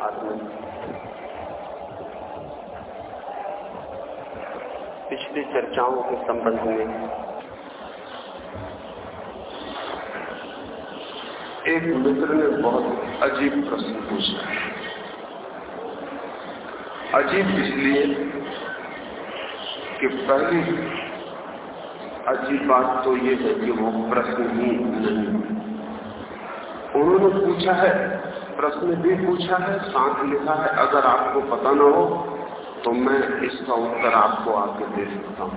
आत्मा पिछली चर्चाओं के संबंध में एक मित्र ने बहुत अजीब प्रश्न पूछा। अजीब इसलिए कि पहली अजीब बात तो ये है कि वो प्रश्न ही नहीं। उन्होंने पूछा है प्रश्न भी पूछा है, साथ लिखा है, अगर आपको पता ना हो तो मैं इसका उत्तर आपको आके दे सकता हूँ।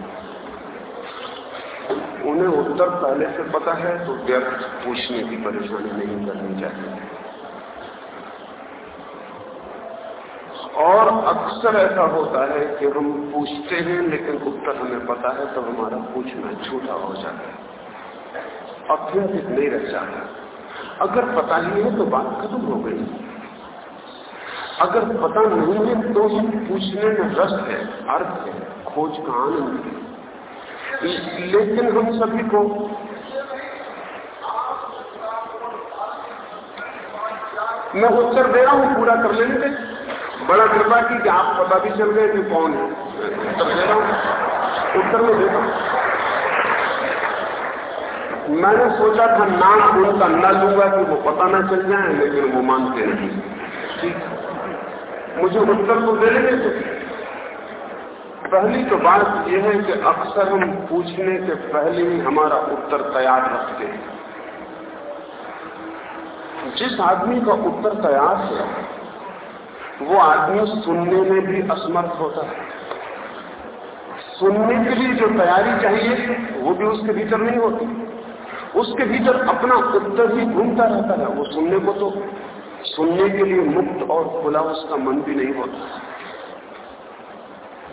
उन्हें उत्तर पहले से पता है तो व्यर्थ पूछने की परेशानी नहीं करनी चाहिए। और अक्सर ऐसा होता है कि हम पूछते हैं, लेकिन उत्तर हमें पता है तो हमारा पूछना झूठा हो जाता है। ऑथेंटिक नहीं रह जाता। अगर पता ही है तो बात खत्म हो गई। अगर पता नहीं है तो ही पूछने में रस है, अर्थ है, खोज का आनंद लेकिन हम सभी को मैं उत्तर दे रहा हूँ, पूरा कर लेंगे। बड़ा कृपा की कि आप पता भी चल गए कि कौन है। उत्तर दे रहा हूँ। उत्तर में दे रहा हूँ। मैंने सोचा था नाम उनका न लूँगा कि वो पता ना चल जाए, लेकिन वो मानते नहीं मुझे उत्तर तो दे लेंगे तो। पहली तो बात यह है कि अक्सर हम पूछने से पहले ही हमारा उत्तर तैयार रखते हैं। जिस आदमी का उत्तर तैयार है, वो आदमी सुनने में भी असमर्थ होता है। सुनने के लिए जो तैयारी चाहिए, वो भी उसके भीतर नहीं होती। उसके भीतर अपना उत्तर ही घूमता रहता है। वो सुनने को तो सुनने के लिए मुक्त और खुला उसका मन भी नहीं होता।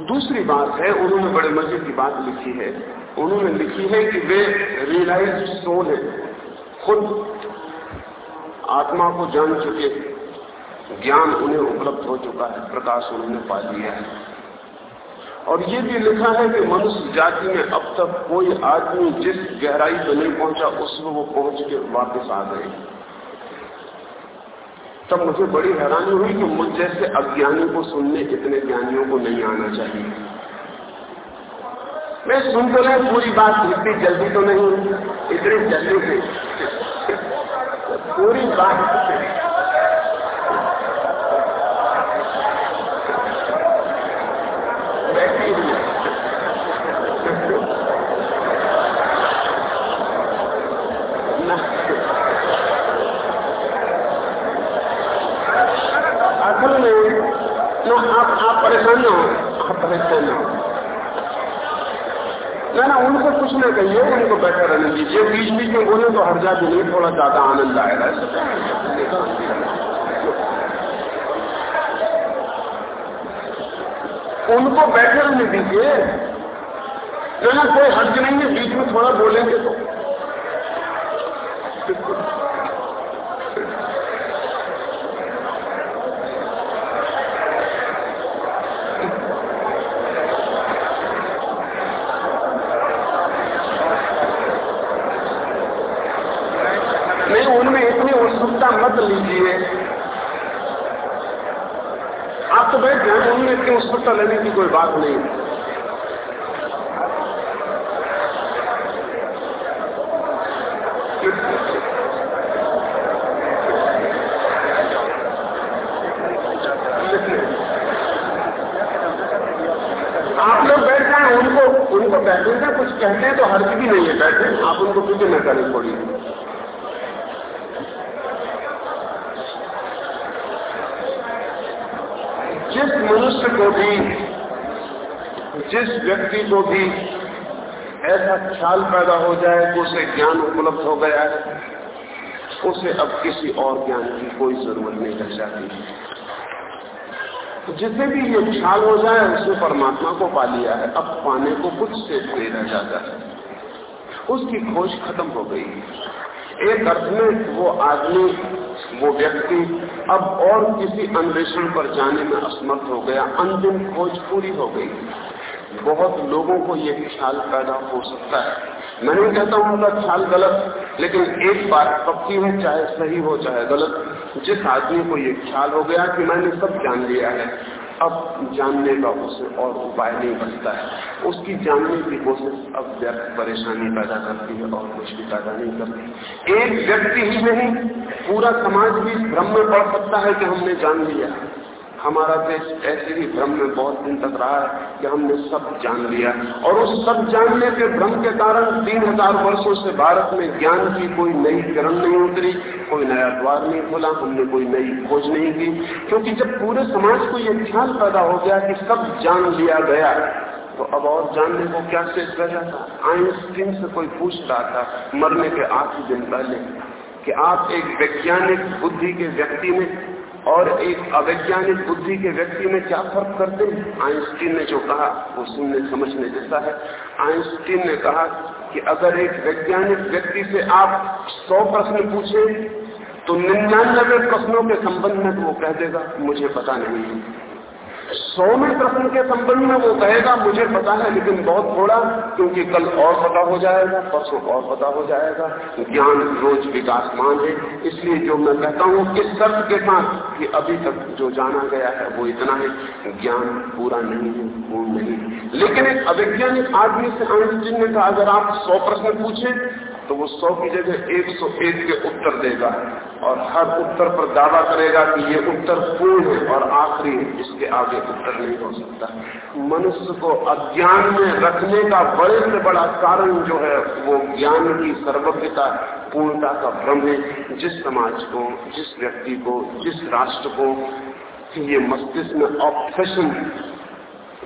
दूसरी बात है, उन्होंने बड़े मज़े की बात लिखी है। उन्होंने लिखी है कि वे रियलाइज़ सोल है। खुद आत्मा को जान चुके, ज्ञान उन्हें उपलब्ध हो चुका है, प्रकाश उन्होंने पा लिया है। और ये भी लिखा है कि मनुष्य जाति में अब तक कोई आदमी जिस गहराई पर नहीं पहुँचा, उसमें वो पहुँच के वापस आ गए। तब मुझे बड़ी हैरानी हुई कि मुझ जैसे अज्ञानी को सुनने इतने ज्ञानियों को नहीं आना चाहिए। मैं सुन तो रहे पूरी बात इतनी जल्दी तो नहीं, इतनी जल्दी से। पूरी बात परेशान ना हो। आप परेशान ना हो। ना ना, उनको कुछ ना कहिए, उनको बैठे रहने दीजिए। बीच बीच में बोले तो हर जा भी नहीं, थोड़ा ज़्यादा आनंद आएगा। उनको बैठे रहने दीजिए। ना कोई हर्ज नहीं है बीच में थोड़ा बोलेंगे तो मत लीजिए आप तो बैठ जाए इतनी लेने की कोई बात नहीं। आप लोग बैठ जाए उनको उनको बैठे कुछ कहते हैं तो हर्ज भी नहीं है बैठे। आप उनको फ़िक्र न करें थोड़ी मनुष्य को भी जिस व्यक्ति को भी ऐसा ख्याल पैदा हो जाए कि उसे ज्ञान उपलब्ध हो गया है, उसे अब किसी और ज्ञान की कोई ज़रूरत नहीं रह जाती। जिसे भी ये ख्याल हो जाए उसने परमात्मा को पा लिया है। अब पाने को कुछ से नहीं रह जाता है। उसकी खोज खत्म हो गई। एक अर्थ में वो आदमी, वो व्यक्ति अब और किसी अन्वेषण पर जाने में असमर्थ हो गया। अंतिम खोज पूरी हो गई। बहुत लोगों को यह ख्याल पैदा हो सकता है। मैं नहीं कहता हूँ उनका ख्याल गलत, लेकिन एक बात पक्की है, चाहे सही हो, चाहे गलत, जिस आदमी को यह ख्याल हो गया कि मैंने सब जान लिया है, अब जानने का उसे और उपाय नहीं बचता है। उसकी जानने की कोशिश अब व्यर्थ परेशानी पैदा करती है और कुछ भी पैदा नहीं करती। एक व्यक्ति ही नहीं, पूरा समाज भी भ्रम में पड़ सकता है कि हमने जान लिया हमारा देश ऐसे ही भ्रम में बहुत दिन तक रहा है कि हमने सब जान लिया। और उस सब जानने के भ्रम के कारण तीन हज़ार वर्षो से भारत में ज्ञान की कोई नई किरण नहीं उतरी, कोई नया द्वार नहीं खोला, हमने कोई नई खोज नहीं की। क्योंकि जब पूरे समाज को यह ख्याल पैदा हो गया कि सब जान लिया गया तो अब और जानने को क्या शेष रह जाता? आइंस्टीन से कोई पूछ रहा था, मरने के आठ दिन पहले, कि आप एक वैज्ञानिक बुद्धि के व्यक्ति में और एक अवैज्ञानिक बुद्धि के व्यक्ति में क्या फ़र्क करते हैं? आइंस्टीन ने जो कहा, वो सुनने, समझने जैसा है। आइंस्टीन ने कहा कि अगर एक वैज्ञानिक व्यक्ति से आप सौ प्रश्न पूछे तो निन्यानबे प्रश्नों के संबंध में तो वो कह देगा, मुझे पता नहीं। है सौवें प्रश्न के संबंध में वो कहेगा, मुझे पता है, लेकिन बहुत थोड़ा, क्योंकि कल और पता हो जाएगा, परसों और पता हो जाएगा ज्ञान रोज विकासमान है इसलिए जो मैं कहता हूँ, इस शर्त के साथ कि अभी तक जो जाना गया है, वो इतना है, ज्ञान पूरा नहीं है, पूर्ण नहीं लेकिन एक अवैज्ञानिक आदमी से आइंस्टीन चिन्ह का अगर आप सौ प्रश्न पूछे तो वो सौ की जगह एक सौ एक के उत्तर देगा और हर उत्तर पर दावा करेगा कि ये उत्तर पूर्ण है और आखिरी इसके आगे उत्तर नहीं हो सकता। मनुष्य को अज्ञान में रखने का बड़े से बड़ा कारण जो है, वो ज्ञान की सर्वज्ञता, पूर्णता का भ्रम है। जिस समाज को, जिस व्यक्ति को, जिस राष्ट्र को ये मस्तिष्क में ऑप्शन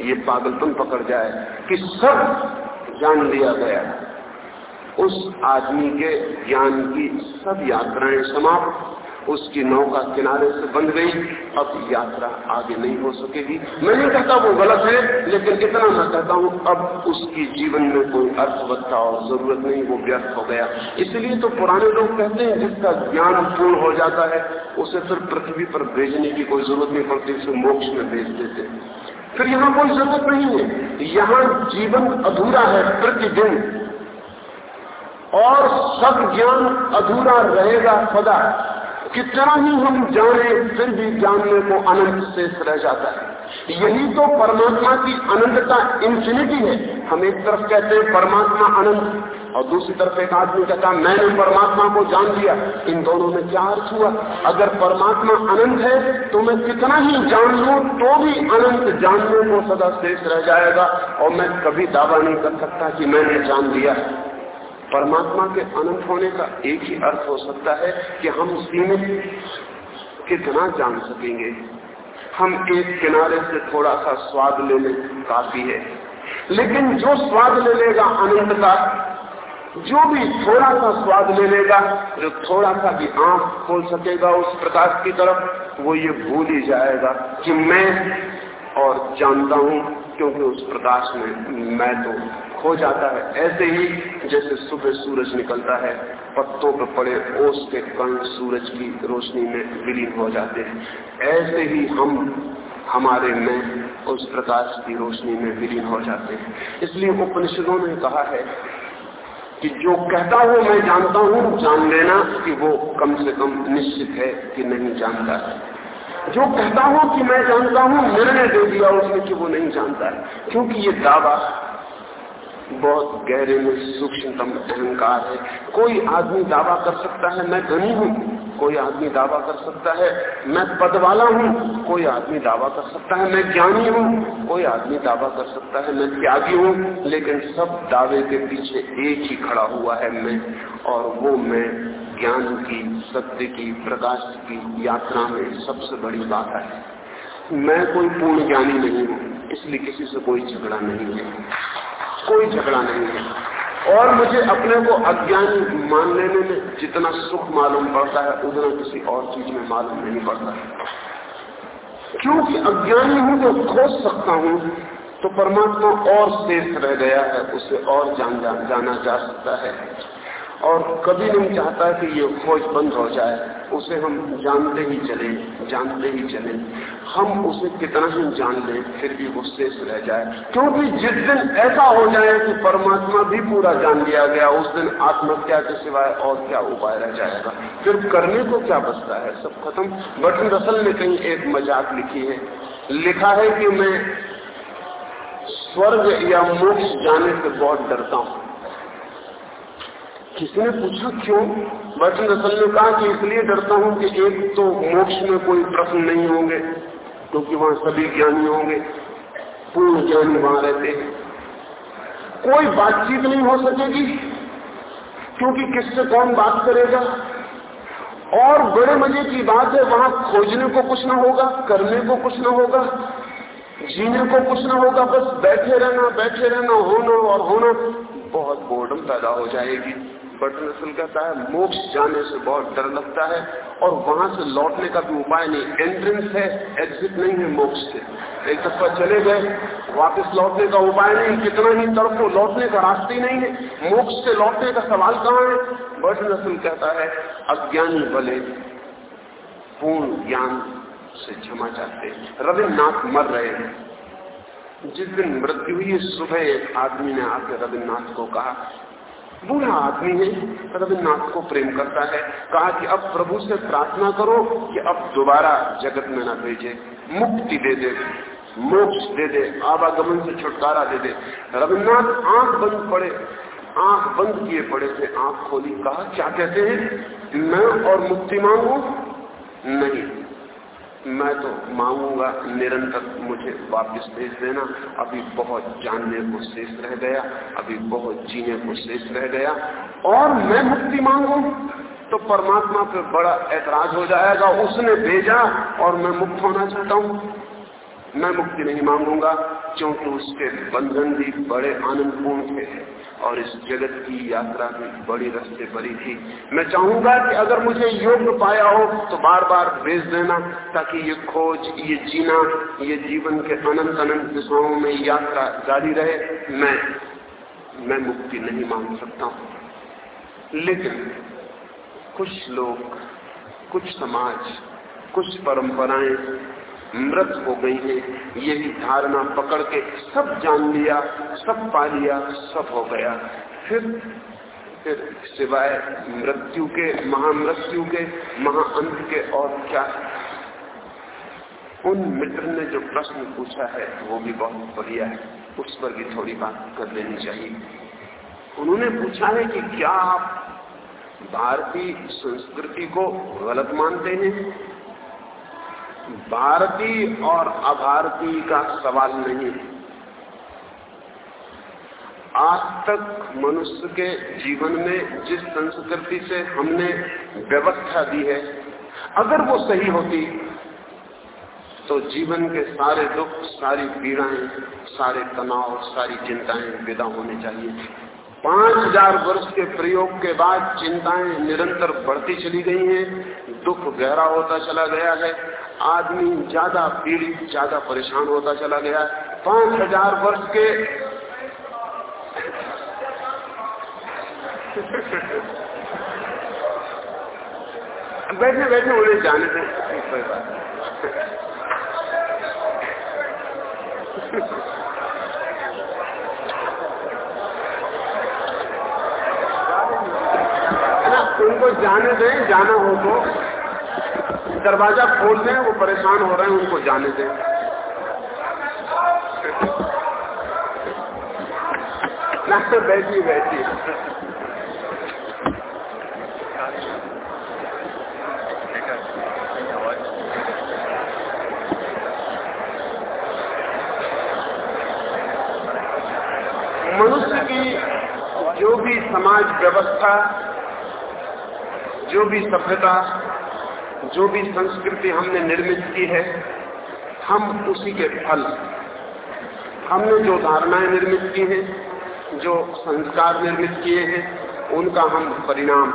ये पागलपन पकड़ जाए, कि सब जान लिया गया उस आदमी के ज्ञान की सब यात्राएँ समाप्त। उसकी नौका किनारे से बंध गई। अब यात्रा आगे नहीं हो सकेगी। मैं नहीं कहता वो गलत है, लेकिन इतना मैं कहता हूँ, अब उसकी जीवन में कोई अर्थवत्ता और ज़रूरत नहीं, वो व्यर्थ हो गया। इसलिए तो पुराने लोग कहते हैं, जिसका ज्ञान पूर्ण हो जाता है, उसे फिर पृथ्वी पर भेजने की कोई ज़रूरत नहीं पड़ती, उसे मोक्ष में भेज देते फिर यहाँ कोई ज़रूरत नहीं है। यहाँ जीवन अधूरा है, प्रतिदिन। और सब ज्ञान अधूरा रहेगा सदा। कितना ही हम जाने, फिर भी जानने को अनंत शेष रह जाता है। यही तो परमात्मा की अनंतता इंफिनिटी है। हम एक तरफ़ कहते हैं, परमात्मा अनंत और दूसरी तरफ़ एक आदमी कहता मैंने परमात्मा को जान लिया। इन दोनों में क्या अर्थ हुआ? अगर परमात्मा अनंत है तो मैं कितना ही जान लू तो भी अनंत जानने को सदा शेष रह जाएगा। और मैं कभी दावा नहीं कर सकता कि मैंने जान लिया। परमात्मा के अनंत होने का एक ही अर्थ हो सकता है कि हम सीमित कितना जान सकेंगे। हम एक किनारे से थोड़ा सा स्वाद ले लें काफ़ी है। लेकिन जो स्वाद ले लेगा अनंत का जो भी थोड़ा सा स्वाद ले लेगा, जो थोड़ा सा भी आँख खोल सकेगा उस प्रकाश की तरफ़, वो ये भूल ही जाएगा कि मैं और जानता हूँ, क्योंकि उस प्रकाश में मैं तो खो जाता है। ऐसे ही जैसे सुबह सूरज निकलता है, पत्तों पर पड़े ओस के कण सूरज की रोशनी में विलीन हो जाते हैं। ऐसे ही हम, हमारे में उस प्रकाश की रोशनी में विलीन हो जाते हैं। इसलिए उपनिषदों ने कहा है कि जो कहता हो, मैं जानता हूँ, जान लेना कि वो कम से कम निश्चित है कि नहीं जानता है। जो कहता हूँ कि मैं जानता हूँ, निर्णय दे दिया उसने कि वो नहीं जानता है, क्योंकि ये दावा बहुत गहरे में सूक्ष्मतम अहंकार है। कोई आदमी दावा कर सकता है, मैं धनी हूँ। कोई आदमी दावा कर सकता है, मैं पद वाला हूँ। कोई आदमी दावा कर सकता है, मैं ज्ञानी हूँ। कोई आदमी दावा कर सकता है, मैं त्यागी हूँ। लेकिन सब दावे के पीछे एक ही खड़ा हुआ है मैं, और वो मैं ज्ञान की, सत्य की, प्रकाश की यात्रा में सबसे बड़ी बात है। मैं कोई पूर्ण ज्ञानी नहीं हूँ, इसलिए किसी से कोई झगड़ा नहीं है। कोई झगड़ा नहीं है। और मुझे अपने को अज्ञानी मान लेने में जितना सुख मालूम पड़ता है उतना किसी और चीज़ में मालूम नहीं पड़ता है। क्योंकि अज्ञानी हूँ तो खोज सकता हूँ तो परमात्मा और शेष रह गया है उसे और जान जा, जाना जा सकता है। और कभी नहीं चाहता कि ये खोज बंद हो जाए। उसे हम जानते ही चले, जानते ही चले। हम उसे कितना ही जान लें, फिर भी वो शेष रह जाए। क्योंकि जिस दिन ऐसा हो जाए कि परमात्मा भी पूरा जान लिया गया, उस दिन आत्महत्या के सिवाय और क्या उपाय रह जाएगा? फिर करने को क्या बचता है? सब खत्म। बटन रसल ने कहीं एक मज़ाक लिखी है। लिखा है कि मैं स्वर्ग या मोक्ष जाने से बहुत डरता हूँ। किसी ने पूछा क्यों? बर्टन रसल ने कहा कि इसलिए डरता हूँ कि एक तो मोक्ष में कोई प्रश्न नहीं होंगे, क्योंकि वहाँ सभी ज्ञानी होंगे, पूर्ण ज्ञानी वहाँ रहते कोई बातचीत नहीं हो सकेगी, क्योंकि किससे कौन बात करेगा? और बड़े मज़े की बात है, वहाँ खोजने को कुछ ना होगा, करने को कुछ ना होगा, जीने को कुछ ना होगा, बस बैठे रहना बैठे रहना, होना और होना, बहुत बोर्डम पैदा हो जाएगी। बटन असल कहता है मोक्ष जाने से बहुत डर लगता है और वहाँ से लौटने का भी उपाय नहीं एंट्रेंस है एग्जिट नहीं है मोक्ष से एक दफ़ा चले गए, वापस लौटने का उपाय नहीं, कितना ही तड़पो लौटने का रास्ते नहीं है। मोक्ष से लौटने का सवाल कहाँ है? बटन असल कहता है अज्ञानी भले पूर्ण ज्ञान से क्षमा चाहते रविन्द्रनाथ मर रहे हैं। जिस दिन मृत्यु हुई, सुबह एक आदमी ने आकर रविन्द्रनाथ को कहा बूढ़ा आदमी है। रविन्द्रनाथ को प्रेम करता है। कहा कि अब प्रभु से प्रार्थना करो कि अब दोबारा जगत में न भेजे। मुक्ति दे दे, मोक्ष दे दे, आवागमन से छुटकारा दे दे। रविन्द्रनाथ आँख बंद पड़े। आँख बंद किए पड़े थे आँख खोली। कहा, क्या कहते हैं? मैं और मुक्ति मांगू? नहीं। मैं तो मांगूँगा निरंतर मुझे वापस भेज देना। अभी बहुत जानने को शेष रह गया, अभी बहुत जीने को शेष रह गया। और मैं मुक्ति मांगू तो परमात्मा पे बड़ा ऐतराज हो जाएगा। उसने भेजा और मैं मुक्त होना चाहता हूँ। मैं मुक्ति नहीं मांगूँगा, क्योंकि उसके बंधन भी बड़े आनंदपूर्ण थे। और इस जगत की यात्रा भी बड़ी रस्ते भरी थी। मैं चाहूँगा कि अगर मुझे योग्य पाया हो तो बार बार भेज देना, ताकि ये खोज, ये जीना, ये जीवन के अनंत अनंत दिशाओं में यात्रा जारी रहे। मैं मैं मुक्ति नहीं मांग सकता हूँ। लेकिन कुछ लोग, कुछ समाज, कुछ परंपराएँ मृत हो गई है। यही धारणा पकड़ के सब जान लिया, सब पा लिया, सब हो गया। फिर फिर सिवाय मृत्यु के, महामृत्यु के, महाअंत के और क्या? उन मित्र ने जो प्रश्न पूछा है, वो भी बहुत बढ़िया है। उस पर भी थोड़ी बात कर लेनी चाहिए। उन्होंने पूछा है कि क्या आप भारतीय संस्कृति को गलत मानते हैं? भारतीय और अभारतीय का सवाल नहीं। है आज तक मनुष्य के जीवन में जिस संस्कृति से हमने व्यवस्था दी है, अगर वो सही होती तो जीवन के सारे दुख, सारी पीड़ाएँ, सारे तनाव, सारी चिंताएँ विदा होने चाहिए। पाँच हज़ार वर्ष के प्रयोग के बाद चिंताएँ निरंतर बढ़ती चली गई हैं, दुख गहरा होता चला गया है। आदमी ज़्यादा पीड़ित, ज़्यादा परेशान होता चला गया। पाँच हज़ार वर्ष के बैठे बैठे उन्हें जाने दें। कोई बात उनको जाने दें, जाना हो तो। दरवाज़ा खोल दें, वो परेशान हो रहे हैं, उनको जाने दें। बैठी बैठी। मनुष्य की जो भी समाज व्यवस्था, जो भी सभ्यता जो भी संस्कृति हमने निर्मित की है, हम उसी के फल। हमने जो धारणाएँ निर्मित की हैं, जो संस्कार निर्मित किए हैं, उनका हम परिणाम।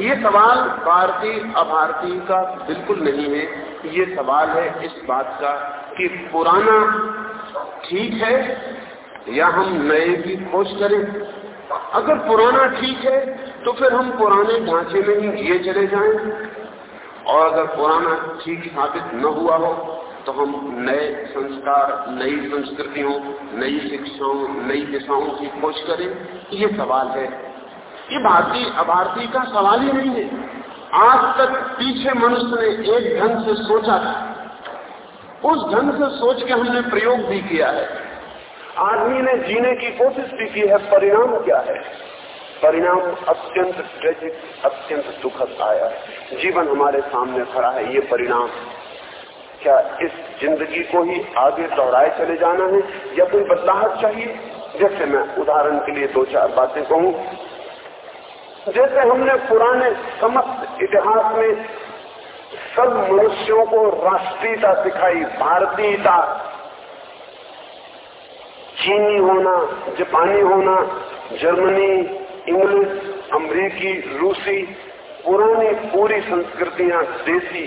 ये सवाल भारतीय अभारतीय का बिल्कुल नहीं है। ये सवाल है इस बात का कि पुराना ठीक है या हम नए की खोज करें। अगर पुराना ठीक है तो फिर हम पुराने ढांचे में ही जिए चले जाएँ। और अगर पुराना ठीक साबित न हुआ हो तो हम नए संस्कार, नई संस्कृतियों, नई शिक्षाओं, नई दिशाओं की खोज करें ये सवाल है। ये भारतीय, अभारतीय का सवाल ही नहीं है। आज तक पीछे मनुष्य ने एक ढंग से सोचा था। उस ढंग से सोच के हमने प्रयोग भी किया है। आदमी ने जीने की कोशिश भी की है, परिणाम क्या है? परिणाम अत्यंत ट्रेजिक अत्यंत दुखद आया। जीवन हमारे सामने खड़ा है, ये परिणाम। क्या इस ज़िंदगी को ही आगे दोहराए चले जाना है? या कोई बदलाव चाहिए? जैसे मैं उदाहरण के लिए दो चार बातें कहूँ। जैसे हमने पुराने समस्त इतिहास में सब मनुष्यों को राष्ट्रीयता सिखाई, भारतीयता। चीनी होना, जापानी होना, जर्मनी इंग्लिश अमरीकी, रूसी, पुरानी पूरी संस्कृतियाँ देसी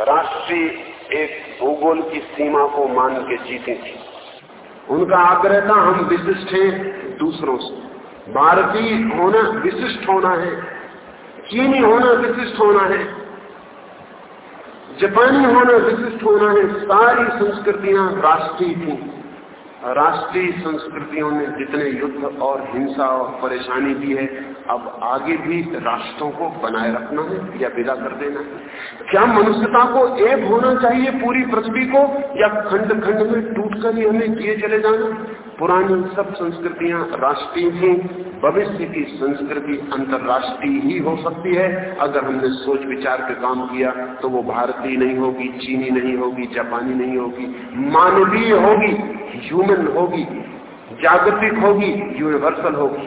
राष्ट्रीय एक भूगोल की सीमा को मान के जीती थी। उनका आग्रह था, हम विशिष्ट हैं दूसरों से। भारतीय होना विशिष्ट होना है, चीनी होना विशिष्ट होना है, जापानी होना विशिष्ट होना है, सारी संस्कृतियाँ राष्ट्रीय थी। राष्ट्रीय संस्कृतियों ने जितने युद्ध और हिंसा और परेशानी दी है, अब आगे भी राष्ट्रों को बनाए रखना है या विदा कर देना है। क्या मनुष्यता को एक होना चाहिए पूरी पृथ्वी को, या खंड खंड में टूट कर ही हमें किए चले जाना? पुरानी सब संस्कृतियाँ राष्ट्रीय थी भविष्य की संस्कृति अंतर्राष्ट्रीय ही हो सकती है। अगर हमने सोच विचार के काम किया तो वो भारतीय नहीं होगी, चीनी नहीं होगी, जापानी नहीं होगी, मानवीय होगी ह्यूमन होगी, जागतिक होगी यूनिवर्सल होगी।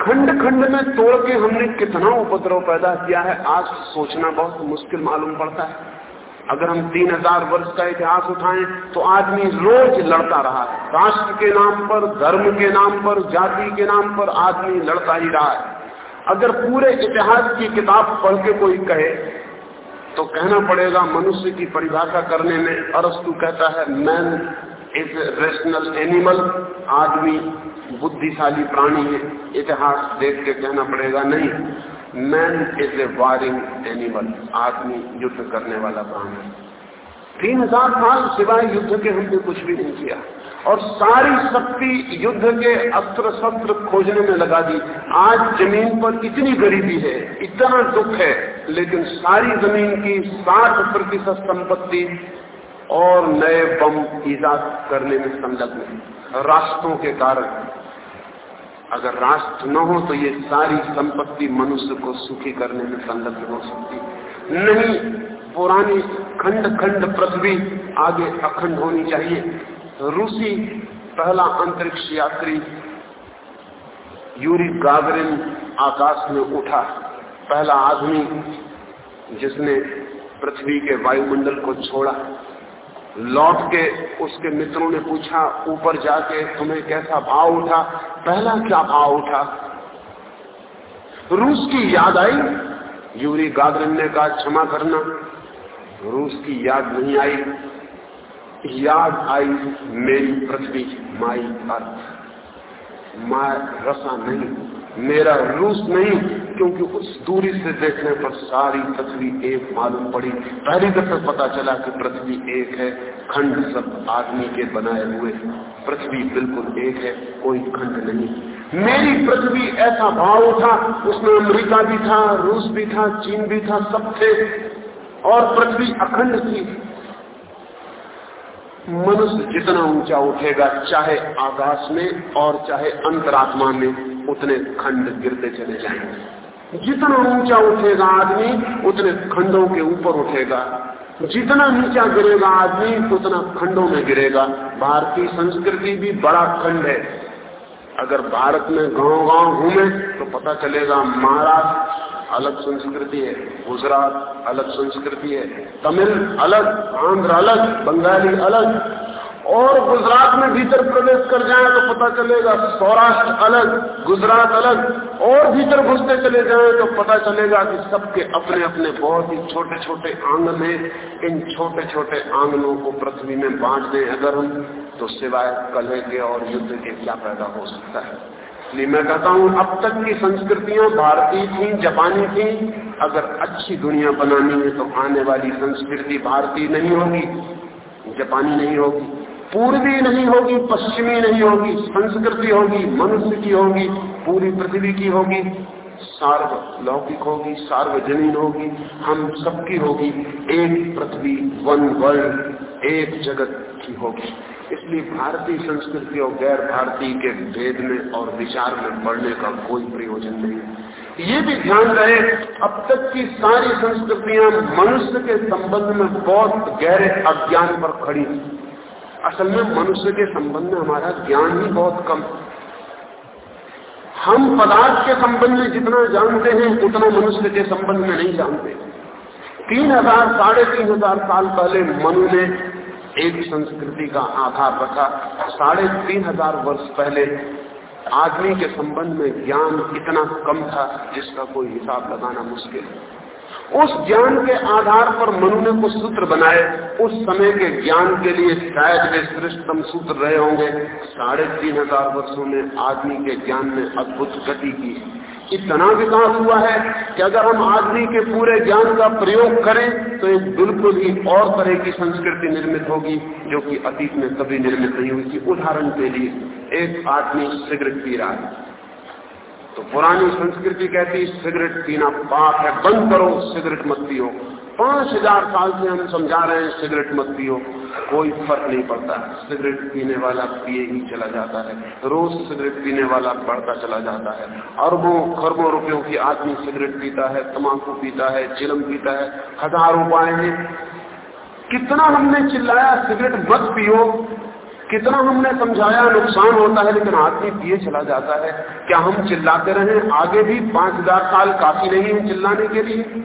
खंड खंड में तोड़ के हमने कितना उपद्रव पैदा किया है, आज सोचना बहुत मुश्किल मालूम पड़ता है। अगर हम तीन हज़ार वर्ष का इतिहास उठाएँ तो आदमी रोज लड़ता रहा है। राष्ट्र के नाम पर, धर्म के नाम पर, जाति के नाम पर आदमी लड़ता ही रहा है। अगर पूरे इतिहास की किताब पढ़ के कोई कहे तो कहना पड़ेगा, मनुष्य की परिभाषा करने में अरस्तु कहता है मैन इज़ रेशनल एनिमल आदमी बुद्धिशाली प्राणी है। इतिहास देख के कहना पड़ेगा, नहीं man is a warring animal आदमी युद्ध करने वाला प्राणी तीन हज़ार साल सिवाय युद्ध के हमने कुछ भी नहीं किया। और सारी शक्ति युद्ध के अस्त्र शस्त्र खोजने में लगा दी। आज ज़मीन पर इतनी गरीबी है, इतना दुख है, लेकिन सारी ज़मीन की साठ प्रतिशत संपत्ति और नए बम ईजाद करने में संलग्न राष्ट्रों के कारण अगर राष्ट्र न हो तो ये सारी संपत्ति मनुष्य को सुखी करने में संलग्न हो सकती नहीं, पुरानी खंड खंड पृथ्वी आगे अखंड होनी चाहिए। रूसी पहला अंतरिक्ष यात्री यूरी गागरिन आकाश में उठा। पहला आदमी जिसने पृथ्वी के वायुमंडल को छोड़ा। लौट के उसके मित्रों ने पूछा, ऊपर जाके तुम्हें कैसा भाव उठा? पहला क्या भाव उठा? रूस की याद आई? यूरी गागरन ने कहा, क्षमा करना, रूस की याद नहीं आई। याद आई मेरी पृथ्वी, माई अर्थ। माय रसा नहीं, मेरा रूस नहीं क्योंकि उस दूरी से देखने पर सारी पृथ्वी एक मालूम पड़ी। पहली दफे पता चला कि पृथ्वी एक है, खंड सब आदमी के बनाए हुए। पृथ्वी बिल्कुल एक है, कोई खंड नहीं। मेरी पृथ्वी ऐसा भाव उठा उसमें अमेरिका भी था, रूस भी था, चीन भी था, सब थे। और पृथ्वी अखंड थी। मनुष्य जितना ऊँचा उठेगा, चाहे आकाश में और चाहे अंतरात्मा में, उतने खंड गिरते चले जाएँगे। जितना ऊँचा उठेगा आदमी, उतने खंडों के ऊपर उठेगा। जितना नीचा गिरेगा आदमी, उतना खंडों में गिरेगा। भारतीय संस्कृति भी बड़ा खंड है। अगर भारत में गाँव गाँव घूमे तो पता चलेगा महाराष्ट्र अलग संस्कृति है, गुजरात अलग संस्कृति है, तमिल अलग, आंध्र अलग, बंगाली अलग। और गुजरात में भीतर प्रवेश कर जाए तो पता चलेगा सौराष्ट्र अलग, गुजरात अलग, और भीतर घुसते चले जाए तो पता चलेगा कि सबके अपने अपने बहुत ही छोटे छोटे आँगन हैं। इन छोटे छोटे आंगनों को पृथ्वी में बांट दें अगर हम तो सिवाय कलह के और युद्ध के क्या पैदा हो सकता है। इसलिए मैं कहता हूँ, अब तक की संस्कृतियाँ भारतीय थी, जापानी थी, अगर अच्छी दुनिया बनानी है तो आने वाली संस्कृति भारतीय नहीं होगी, जापानी नहीं होगी। पूर्वी नहीं होगी, पश्चिमी नहीं होगी, संस्कृति होगी, मनुष्य की होगी, पूरी पृथ्वी की होगी सार्वलौकिक होगी, सार्वजनीन होगी, हम सबकी होगी, एक पृथ्वी, वन वर्ल्ड, एक जगत की होगी। इसलिए भारतीय संस्कृति और गैर भारतीय के भेद में और विचार में पढ़ने का कोई प्रयोजन नहीं ये भी ध्यान रहे, अब तक की सारी संस्कृतियाँ मनुष्य के संबंध में बहुत गहरे अज्ञान पर खड़ी असल में मनुष्य के संबंध में हमारा ज्ञान ही बहुत कम हम पदार्थ के संबंध में जितना जानते हैं, उतना मनुष्य के संबंध में नहीं जानते। तीन हज़ार, साढ़े तीन हज़ार साल पहले मनु ने एक संस्कृति का आधार रखा। साढ़े तीन हज़ार वर्ष पहले आदमी के संबंध में ज्ञान इतना कम था, जिसका कोई हिसाब लगाना मुश्किल है। उस ज्ञान के आधार पर मनु ने कुछ सूत्र बनाए। उस समय के ज्ञान के लिए शायद वे श्रेष्ठतम सूत्र रहे होंगे। साढ़े तीन हज़ार वर्षो में आदमी के ज्ञान में अद्भुत गति की। इतना विकास हुआ है कि अगर हम आदमी के पूरे ज्ञान का प्रयोग करें तो एक बिल्कुल ही और तरह की संस्कृति निर्मित होगी, जो कि अतीत में कभी निर्मित नहीं हुई थी। उदाहरण के लिए, एक आदमी सिगरेट पी रहा है। तो पुरानी संस्कृति कहती, सिगरेट पीना पाप है, बंद करो सिगरेट मत पियो पाँच हज़ार साल से हम समझा रहे हैं, सिगरेट मत पियो कोई फ़र्क नहीं पड़ता। सिगरेट पीने वाला पिए ही चला जाता है। रोज सिगरेट पीने वाला बढ़ता चला जाता है। अरबों, खरबों रुपयों की आदमी सिगरेट पीता है तमाकू पीता है, चिलम पीता है। हज़ार उपाय हैं। कितना हमने चिल्लाया, सिगरेट मत पियो। कितना हमने समझाया, नुकसान होता है, लेकिन आदमी पिए चला जाता है। क्या हम चिल्लाते रहे? आगे भी पाँच हज़ार साल काफ़ी नहीं है चिल्लाने के लिए?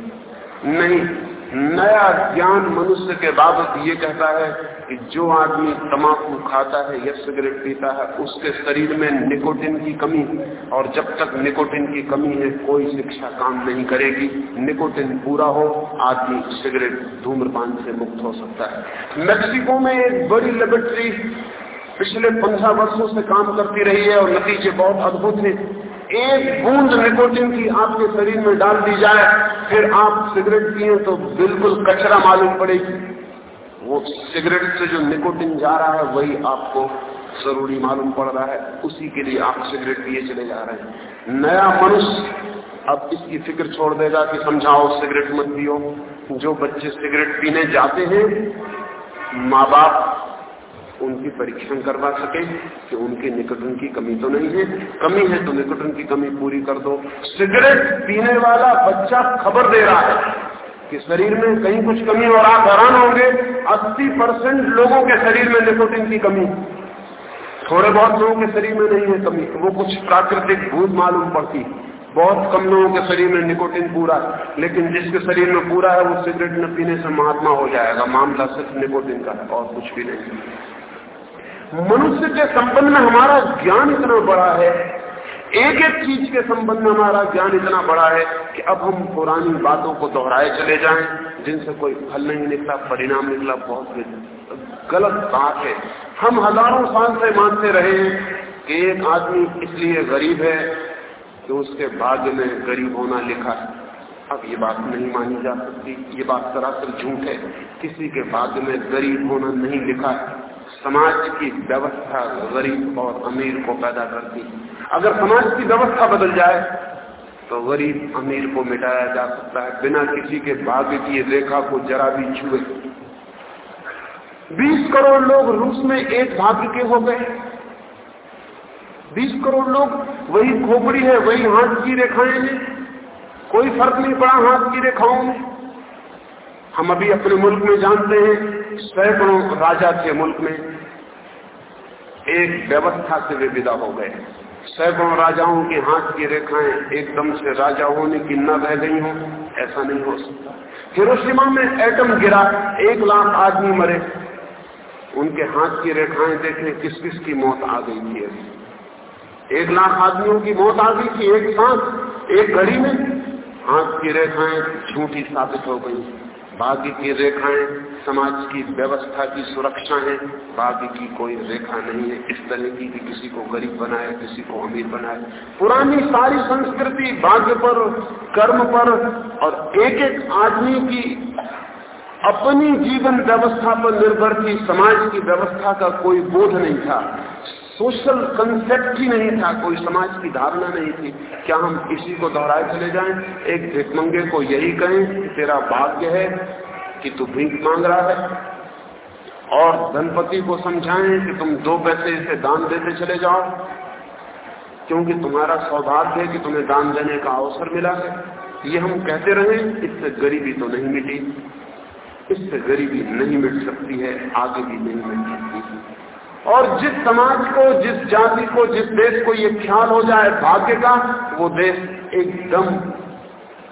नहीं। नया ज्ञान मनुष्य के बाबत ये कहता है कि जो आदमी तमाकू खाता है, या सिगरेट पीता है, उसके शरीर में निकोटिन की कमी और जब तक निकोटिन की कमी है, कोई शिक्षा काम नहीं करेगी। निकोटिन पूरा हो, आदमी सिगरेट धूम्रपान से मुक्त हो सकता है। मेक्सिको में एक बड़ी लेबोरेटरी पिछले पंद्रह वर्षों से काम करती रही है और नतीजे बहुत अद्भुत हैं। एक बूंद निकोटिन की आपके शरीर में डाल दी जाए, फिर आप सिगरेट पिए तो बिल्कुल कचरा मालूम पड़ेगी। वो सिगरेट से जो निकोटिन जा रहा है, वही आपको ज़रूरी मालूम पड़ रहा है। उसी के लिए आप सिगरेट पिए चले जा रहे हैं। नया मनुष्य अब इसकी फ़िक्र छोड़ देगा कि समझाओ, सिगरेट मत पियो। जो बच्चे सिगरेट पीने जाते हैं, माँ बाप उनकी परीक्षण करवा सके कि उनके निकोटिन की कमी तो नहीं है। कमी है तो निकोटिन की कमी पूरी कर दो। सिगरेट पीने वाला बच्चा खबर दे रहा है कि शरीर में कहीं कुछ कमी और आप हैरान होंगे। 80 परसेंट लोगों के शरीर में निकोटिन की कमी। थोड़े बहुत लोगों के शरीर में नहीं है कमी। वो कुछ प्राकृतिक भूत मालूम पड़ती। बहुत कम लोगों के शरीर में निकोटिन पूरा लेकिन जिसके शरीर में पूरा है, वो सिगरेट न पीने से महात्मा हो जाएगा। मामला सिर्फ़ निकोटिन का है, और कुछ भी नहीं। मनुष्य के संबंध में हमारा ज्ञान इतना बड़ा है, एक एक चीज़ के संबंध में हमारा ज्ञान इतना बड़ा है कि अब हम पुरानी बातों को दोहराए चले जाएँ, जिनसे कोई फल नहीं निकला, परिणाम निकला, बहुत गलत बात है। हम हज़ारों साल से मानते रहे हैं कि एक आदमी इसलिए गरीब है कि उसके भाग्य में गरीब होना लिखा है। अब ये बात नहीं मानी जा सकती। ये बात सरासर झूठ है। किसी के भाग्य में गरीब होना नहीं लिखा है। समाज की व्यवस्था गरीब और अमीर को पैदा करती अगर समाज की व्यवस्था बदल जाए तो गरीब अमीर को मिटाया जा सकता है। बिना किसी के भाग्य की रेखा को जरा भी छुए। 20 करोड़ लोग रूस में एक भाग्य के हो गए। 20 करोड़ लोग वही खोपड़ी है, वही हाथ की रेखाएँ हैं। कोई फ़र्क नहीं पड़ा हाथ की रेखाओं में। हम अभी अपने मुल्क में जानते हैं, सैकड़ों राजा थे मुल्क में। एक व्यवस्था से वे विदा हो गए। सैकड़ों राजाओं के हाथ की रेखाएँ एकदम से राजा होने की न रह गई हो, ऐसा नहीं हो सकता। हिरोशिमा में एटम गिरा, एक लाख आदमी मरे। उनके हाथ की रेखाएँ देखे किस किस की मौत आ गई थी। एक लाख आदमियों की मौत आ गई थी एक साथ, एक घड़ी में। हाथ की रेखाएँ झूठी साबित हो गई। भाग्य की रेखाएँ, समाज की व्यवस्था की सुरक्षा है। भाग्य की कोई रेखा नहीं है। इस तरह की कि किसी को गरीब बनाए, किसी को अमीर बनाए। पुरानी सारी संस्कृति भाग्य पर, कर्म पर और एक एक आदमी की अपनी जीवन व्यवस्था पर निर्भर थी। समाज की व्यवस्था का कोई बोध नहीं था। सोशल कंसेप्ट ही नहीं था, कोई समाज की धारणा नहीं थी क्या हम इसी को दोहराए चले जाएँ। एक भिकमंगे को यही कहें कि तेरा भाग्य है कि तू भीख मांग रहा है। और धनपति को समझाएँ कि तुम दो पैसे इसे दान देते चले जाओ, क्योंकि तुम्हारा सौभाग्य है कि तुम्हें दान देने का अवसर मिला है। ये हम कहते रहे, इससे गरीबी तो नहीं मिटी, इससे गरीबी नहीं मिट सकती है, आगे भी नहीं मिट सकती और जिस समाज को, जिस जाति को, जिस देश को ये ख्याल हो जाए भाग्य का, वो देश एकदम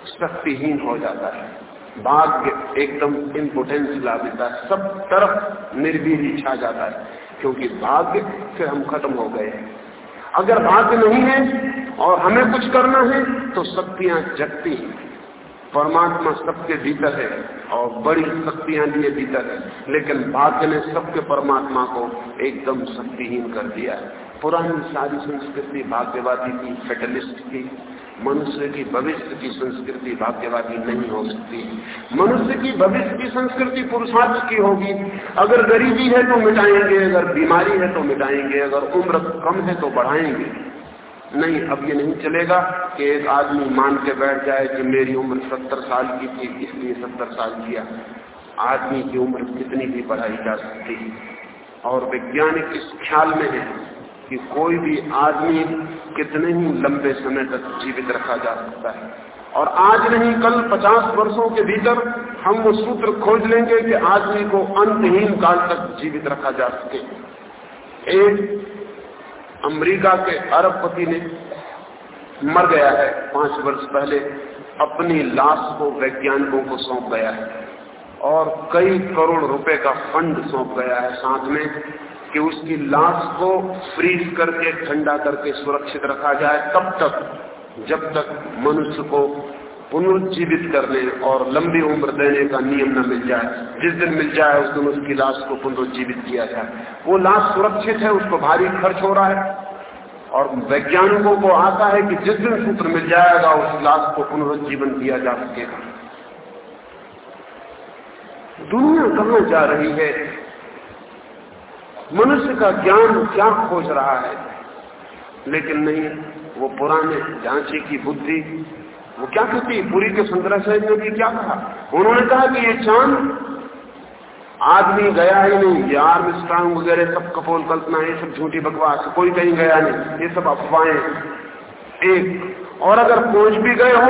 शक्तिहीन हो जाता है। भाग्य एकदम इम्पोर्टेंस ला देता है। सब तरफ़ निर्वीर छा जाता है, क्योंकि भाग्य से हम खत्म हो गए हैं। अगर भाग्य नहीं है और हमें कुछ करना है तो शक्तियाँ जगती हैं। परमात्मा सबके भीतर है और बड़ी शक्तियाँ लिए भीतर है। लेकिन भाग्य ने सबके परमात्मा को एकदम शक्तिहीन कर दिया है। पुरानी सारी संस्कृति भाग्यवादी की, फेटलिस्ट की, मनुष्य की भविष्य की संस्कृति भाग्यवादी नहीं हो सकती। मनुष्य की भविष्य की संस्कृति पुरुषार्थ की होगी। अगर गरीबी है तो मिटाएँगे, अगर बीमारी है तो मिटाएँगे, अगर उम्र कम है तो बढ़ाएँगे। नहीं, अब ये नहीं चलेगा कि एक आदमी मान के बैठ जाए कि मेरी उम्र सत्तर साल की थी, इसलिए सत्तर साल किया। आदमी की उम्र कितनी भी बढ़ाई जा सकती है। और वैज्ञानिक इस ख्याल में है कि कोई भी आदमी कितने ही लंबे समय तक जीवित रखा जा सकता है। और आज नहीं, कल पचास वर्षों के भीतर हम वो सूत्र खोज लेंगे कि आदमी को अंतहीन काल तक जीवित रखा जा सके। एक अमेरिका के अरबपति ने मर गया है। पाँच वर्ष पहले अपनी लाश को वैज्ञानिकों को सौंप गया है और कई करोड़ रुपए का फंड सौंप गया है साथ में कि उसकी लाश को फ्रीज करके, ठंडा करके सुरक्षित रखा जाए तब तक, जब तक मनुष्य को पुनर्जीवित करने और लंबी उम्र देने का नियम न मिल जाए। जिस दिन मिल जाए, उस दिन उसकी लाश को पुनर्जीवित किया जाए। वो लाश सुरक्षित है, उसको भारी खर्च हो रहा है। और वैज्ञानिकों को आता है कि जिस दिन सूत्र मिल जाएगा, उस लाश को पुनर्जीवन दिया जा सकेगा। दुनिया कहाँ जा रही है? मनुष्य का ज्ञान क्या खोज रहा है? लेकिन नहीं, वो पुराने ढांचे की बुद्धि वो क्या कहती पूरी के शंकराचार्य ने भी क्या कहा? उन्होंने कहा कि ये चाँद आदमी गया ही नहीं। ये आर्म स्ट्रांग वगैरह सब कपोल कल्पना, ये सब झूठी बकवास, कोई कहीं गया नहीं। ये सब अफवाहें एक, और अगर पहुँच भी गए हो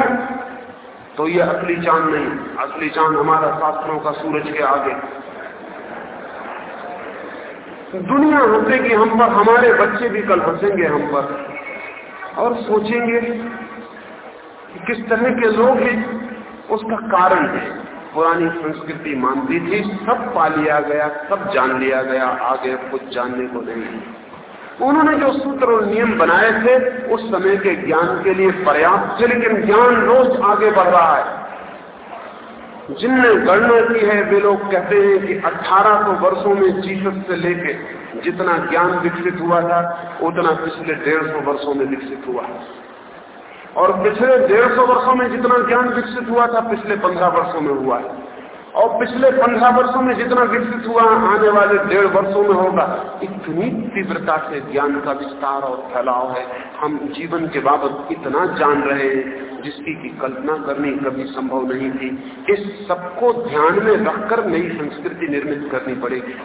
तो ये असली चाँद नहीं। असली चाँद हमारा शास्त्रों का सूरज के आगे। दुनिया हंसेगी हम पर, हमारे बच्चे भी कल हंसेंगे हम पर। और सोचेंगे किस तरह के लोग हैं, उसका कारण है। पुरानी संस्कृति मानती थी, सब पा लिया गया, सब जान लिया गया, आगे कुछ जानने को नहीं। उन्होंने जो सूत्र और नियम बनाए थे, उस समय के ज्ञान के लिए पर्याप्त थे, लेकिन ज्ञान रोज आगे बढ़ रहा है। जिनने गणना की है, वे लोग कहते हैं कि 1800 वर्षों में जीसस से लेके जितना ज्ञान विकसित हुआ था, उतना पिछले डेढ़ सौ वर्षों में विकसित हुआ। और पिछले डेढ़ सौ वर्षो में जितना ज्ञान विकसित हुआ था, पिछले पंद्रह वर्षों में हुआ है। और पिछले पंद्रह वर्षों में जितना विकसित हुआ, आने वाले डेढ़ वर्षों में होगा। इतनी तीव्रता से ज्ञान का विस्तार और फैलाव है। हम जीवन के बाबत इतना जान रहे हैं, जिसकी की कल्पना करनी कभी संभव नहीं थी। इस सबको ध्यान में रखकर नई संस्कृति निर्मित करनी पड़ेगी।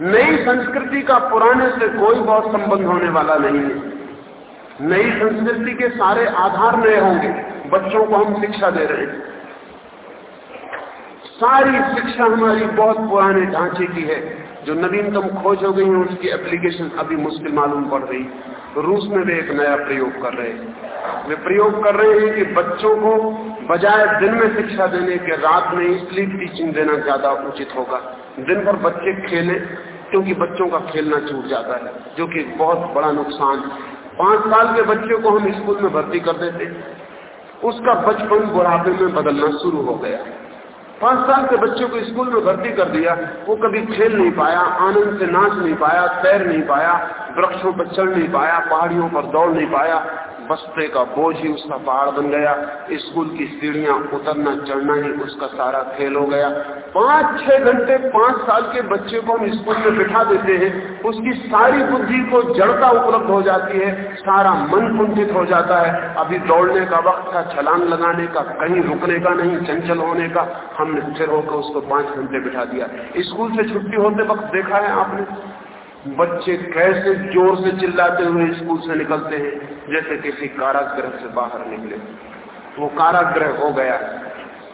नई संस्कृति का पुराने से कोई बहुत संबंध होने वाला नहीं है। नई संस्कृति के सारे आधार नए होंगे। बच्चों को हम शिक्षा दे रहे हैं। सारी शिक्षा हमारी बहुत पुराने ढांचे की है। जो नवीनतम खोज हो गई है, उसकी एप्लीकेशन अभी मुश्किल मालूम पड़ रही। रूस में वे एक नया प्रयोग कर रहे हैं। वे प्रयोग कर रहे हैं कि बच्चों को बजाय दिन में शिक्षा देने के, रात में स्लीप टीचिंग देना ज़्यादा उचित होगा। दिन भर बच्चे खेलें, क्योंकि बच्चों का खेलना छूट जाता है, जो कि बहुत बड़ा नुकसान पाँच साल के बच्चे को हम स्कूल में भर्ती कर देते उसका बचपन बुढ़ापे में बदलना शुरू हो गया। पाँच साल के बच्चे को स्कूल में भर्ती कर दिया, वो कभी खेल नहीं पाया, आनंद से नाच नहीं पाया, तैर नहीं पाया, वृक्षों पर चढ़ नहीं पाया, पहाड़ियों पर दौड़ नहीं पाया बस्ते का बोझ ही उसका पहाड़ बन गया। स्कूल की सीढ़ियाँ उतरना, चढ़ना ही उसका सारा खेल हो गया। पाँच छह घंटे, पाँच साल के बच्चे को हम स्कूल में बिठा देते हैं। उसकी सारी बुद्धि को जड़ता उपलब्ध हो जाती है, सारा मन कुंठित हो जाता है। अभी दौड़ने का वक्त था, छलांग लगाने का, कहीं रुकने का नहीं, चंचल होने का। हमने फिर होकर उसको पाँच घंटे बिठा दिया। स्कूल से छुट्टी होते वक्त देखा है आपने? बच्चे कैसे ज़ोर से चिल्लाते हुए स्कूल से निकलते हैं, जैसे किसी कारागृह से बाहर निकले। वो काराग्रह हो गया।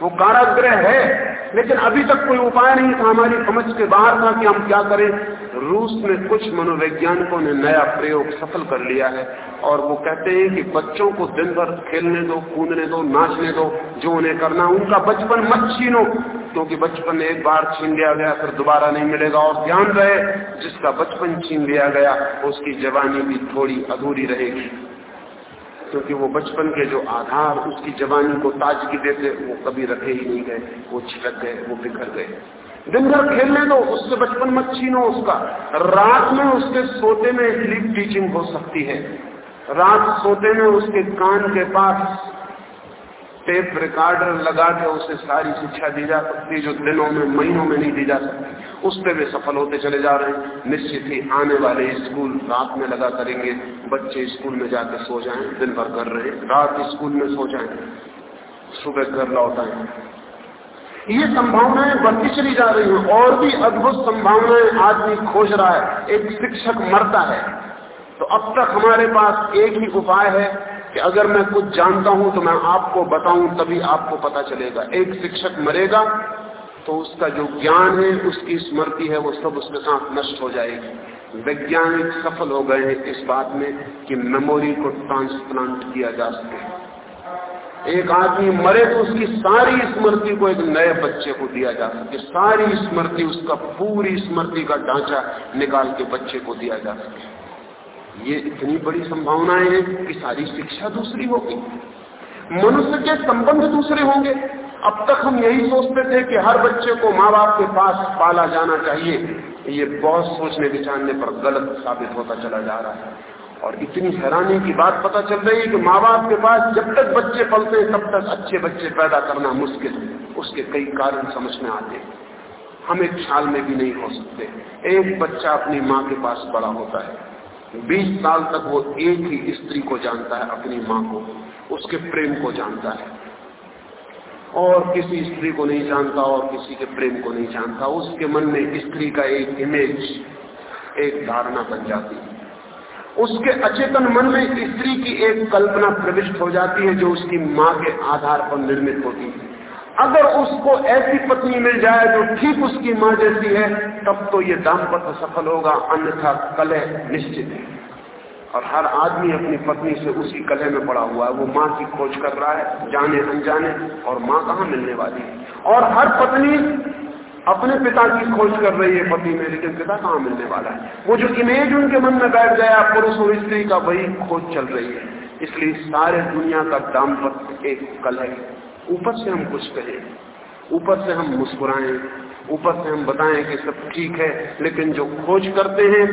वो काराग्रह है, लेकिन अभी तक कोई उपाय नहीं था। हमारी समझ के बाहर था कि हम क्या करें। रूस में कुछ मनोवैज्ञानिकों ने नया प्रयोग सफल कर लिया है और वो कहते हैं कि बच्चों को दिन भर खेलने दो, कूदने दो, नाचने दो, जो उन्हें करना उनका बचपन मत छीनो, क्योंकि बचपन एक बार छीन लिया गया, फिर दोबारा नहीं मिलेगा। और ध्यान रहे, जिसका बचपन छीन लिया गया, उसकी जवानी भी थोड़ी अधूरी रहेगी। क्योंकि वो बचपन के जो आधार, उसकी जवानी को ताजगी देते, वो कभी रखे ही नहीं गए, वो छिटक गए, वो बिखर गए। दिन भर खेलने दो, उससे बचपन मत छीनो उसका। रात में उसके सोते में स्लीप टीचिंग हो सकती है। रात सोते में उसके कान के पास टेप रिकॉर्डर लगा के उसे सारी शिक्षा दी जा सकती जो दिनों में, महीनों में नहीं दी जा सकती। उस पर वे सफल होते चले जा रहे हैं। निश्चित ही आने वाले स्कूल रात में लगा करेंगे। बच्चे स्कूल में जाकर सो जाएँ दिन भर कर रहे रात स्कूल में सो जाएँ। सुबह घर लौट आए। ये संभावनाएँ बढ़ती चली जा रही हैं, और भी अद्भुत संभावनाएँ आदमी खोज रहा है, एक शिक्षक मरता है। तो अब तक हमारे पास एक ही उपाय है कि अगर मैं कुछ जानता हूँ तो मैं आपको बताऊँ, तभी आपको पता चलेगा। एक शिक्षक मरेगा तो उसका जो ज्ञान है, उसकी स्मृति है, वो सब उसके साथ नष्ट हो जाएगी। वैज्ञानिक सफल हो गए हैं इस बात में कि मेमोरी को ट्रांसप्लांट किया जा सके। एक आदमी मरे तो उसकी सारी स्मृति को एक नए बच्चे को दिया जा सके। सारी स्मृति, उसका पूरी स्मृति का ढांचा निकाल के बच्चे को दिया जा सके। ये इतनी बड़ी संभावनाएँ हैं कि सारी शिक्षा दूसरी होगी। मनुष्य के संबंध दूसरे होंगे। अब तक हम यही सोचते थे कि हर बच्चे को माँ बाप के पास पाला जाना चाहिए। ये बहुत सोचने विचारने पर गलत साबित होता चला जा रहा है। और इतनी हैरानी की बात पता चल रही है कि माँ बाप के पास जब तक बच्चे पलते हैं, तब तक अच्छे बच्चे पैदा करना मुश्किल उसके कई कारण समझ में आते हैं। हम एक ख्याल में भी नहीं हो सकते। एक बच्चा अपनी माँ के पास बड़ा होता है। बीस साल तक वो एक ही स्त्री को जानता है, अपनी माँ को, उसके प्रेम को जानता है। और किसी स्त्री को नहीं जानता और किसी के प्रेम को नहीं जानता। उसके मन में स्त्री का एक इमेज एक धारणा बन जाती है। उसके अचेतन मन में स्त्री की एक कल्पना प्रविष्ट हो जाती है जो उसकी माँ के आधार पर निर्मित होती है। अगर उसको ऐसी पत्नी मिल जाए जो ठीक उसकी माँ जैसी है, तब तो ये दाम्पत्य सफल होगा, अन्यथा कलह निश्चित है। और हर आदमी अपनी पत्नी से उसी कलह में पड़ा हुआ है। वो माँ की खोज कर रहा है जाने अनजाने और माँ कहाँ मिलने वाली है? और हर पत्नी अपने पिता की खोज कर रही है पति में, लेकिन पिता कहाँ मिलने वाला है? वो जो इमेज उनके मन में बैठ गया, पुरुष और स्त्री का, वही खोज चल रही है। इसलिए सारे दुनिया का दाम्पत्य एक कलह है। ऊपर से हम कुछ कहें, ऊपर से हम मुस्कुराएँ, ऊपर से हम बताएँ कि सब ठीक है, लेकिन जो खोज करते हैं,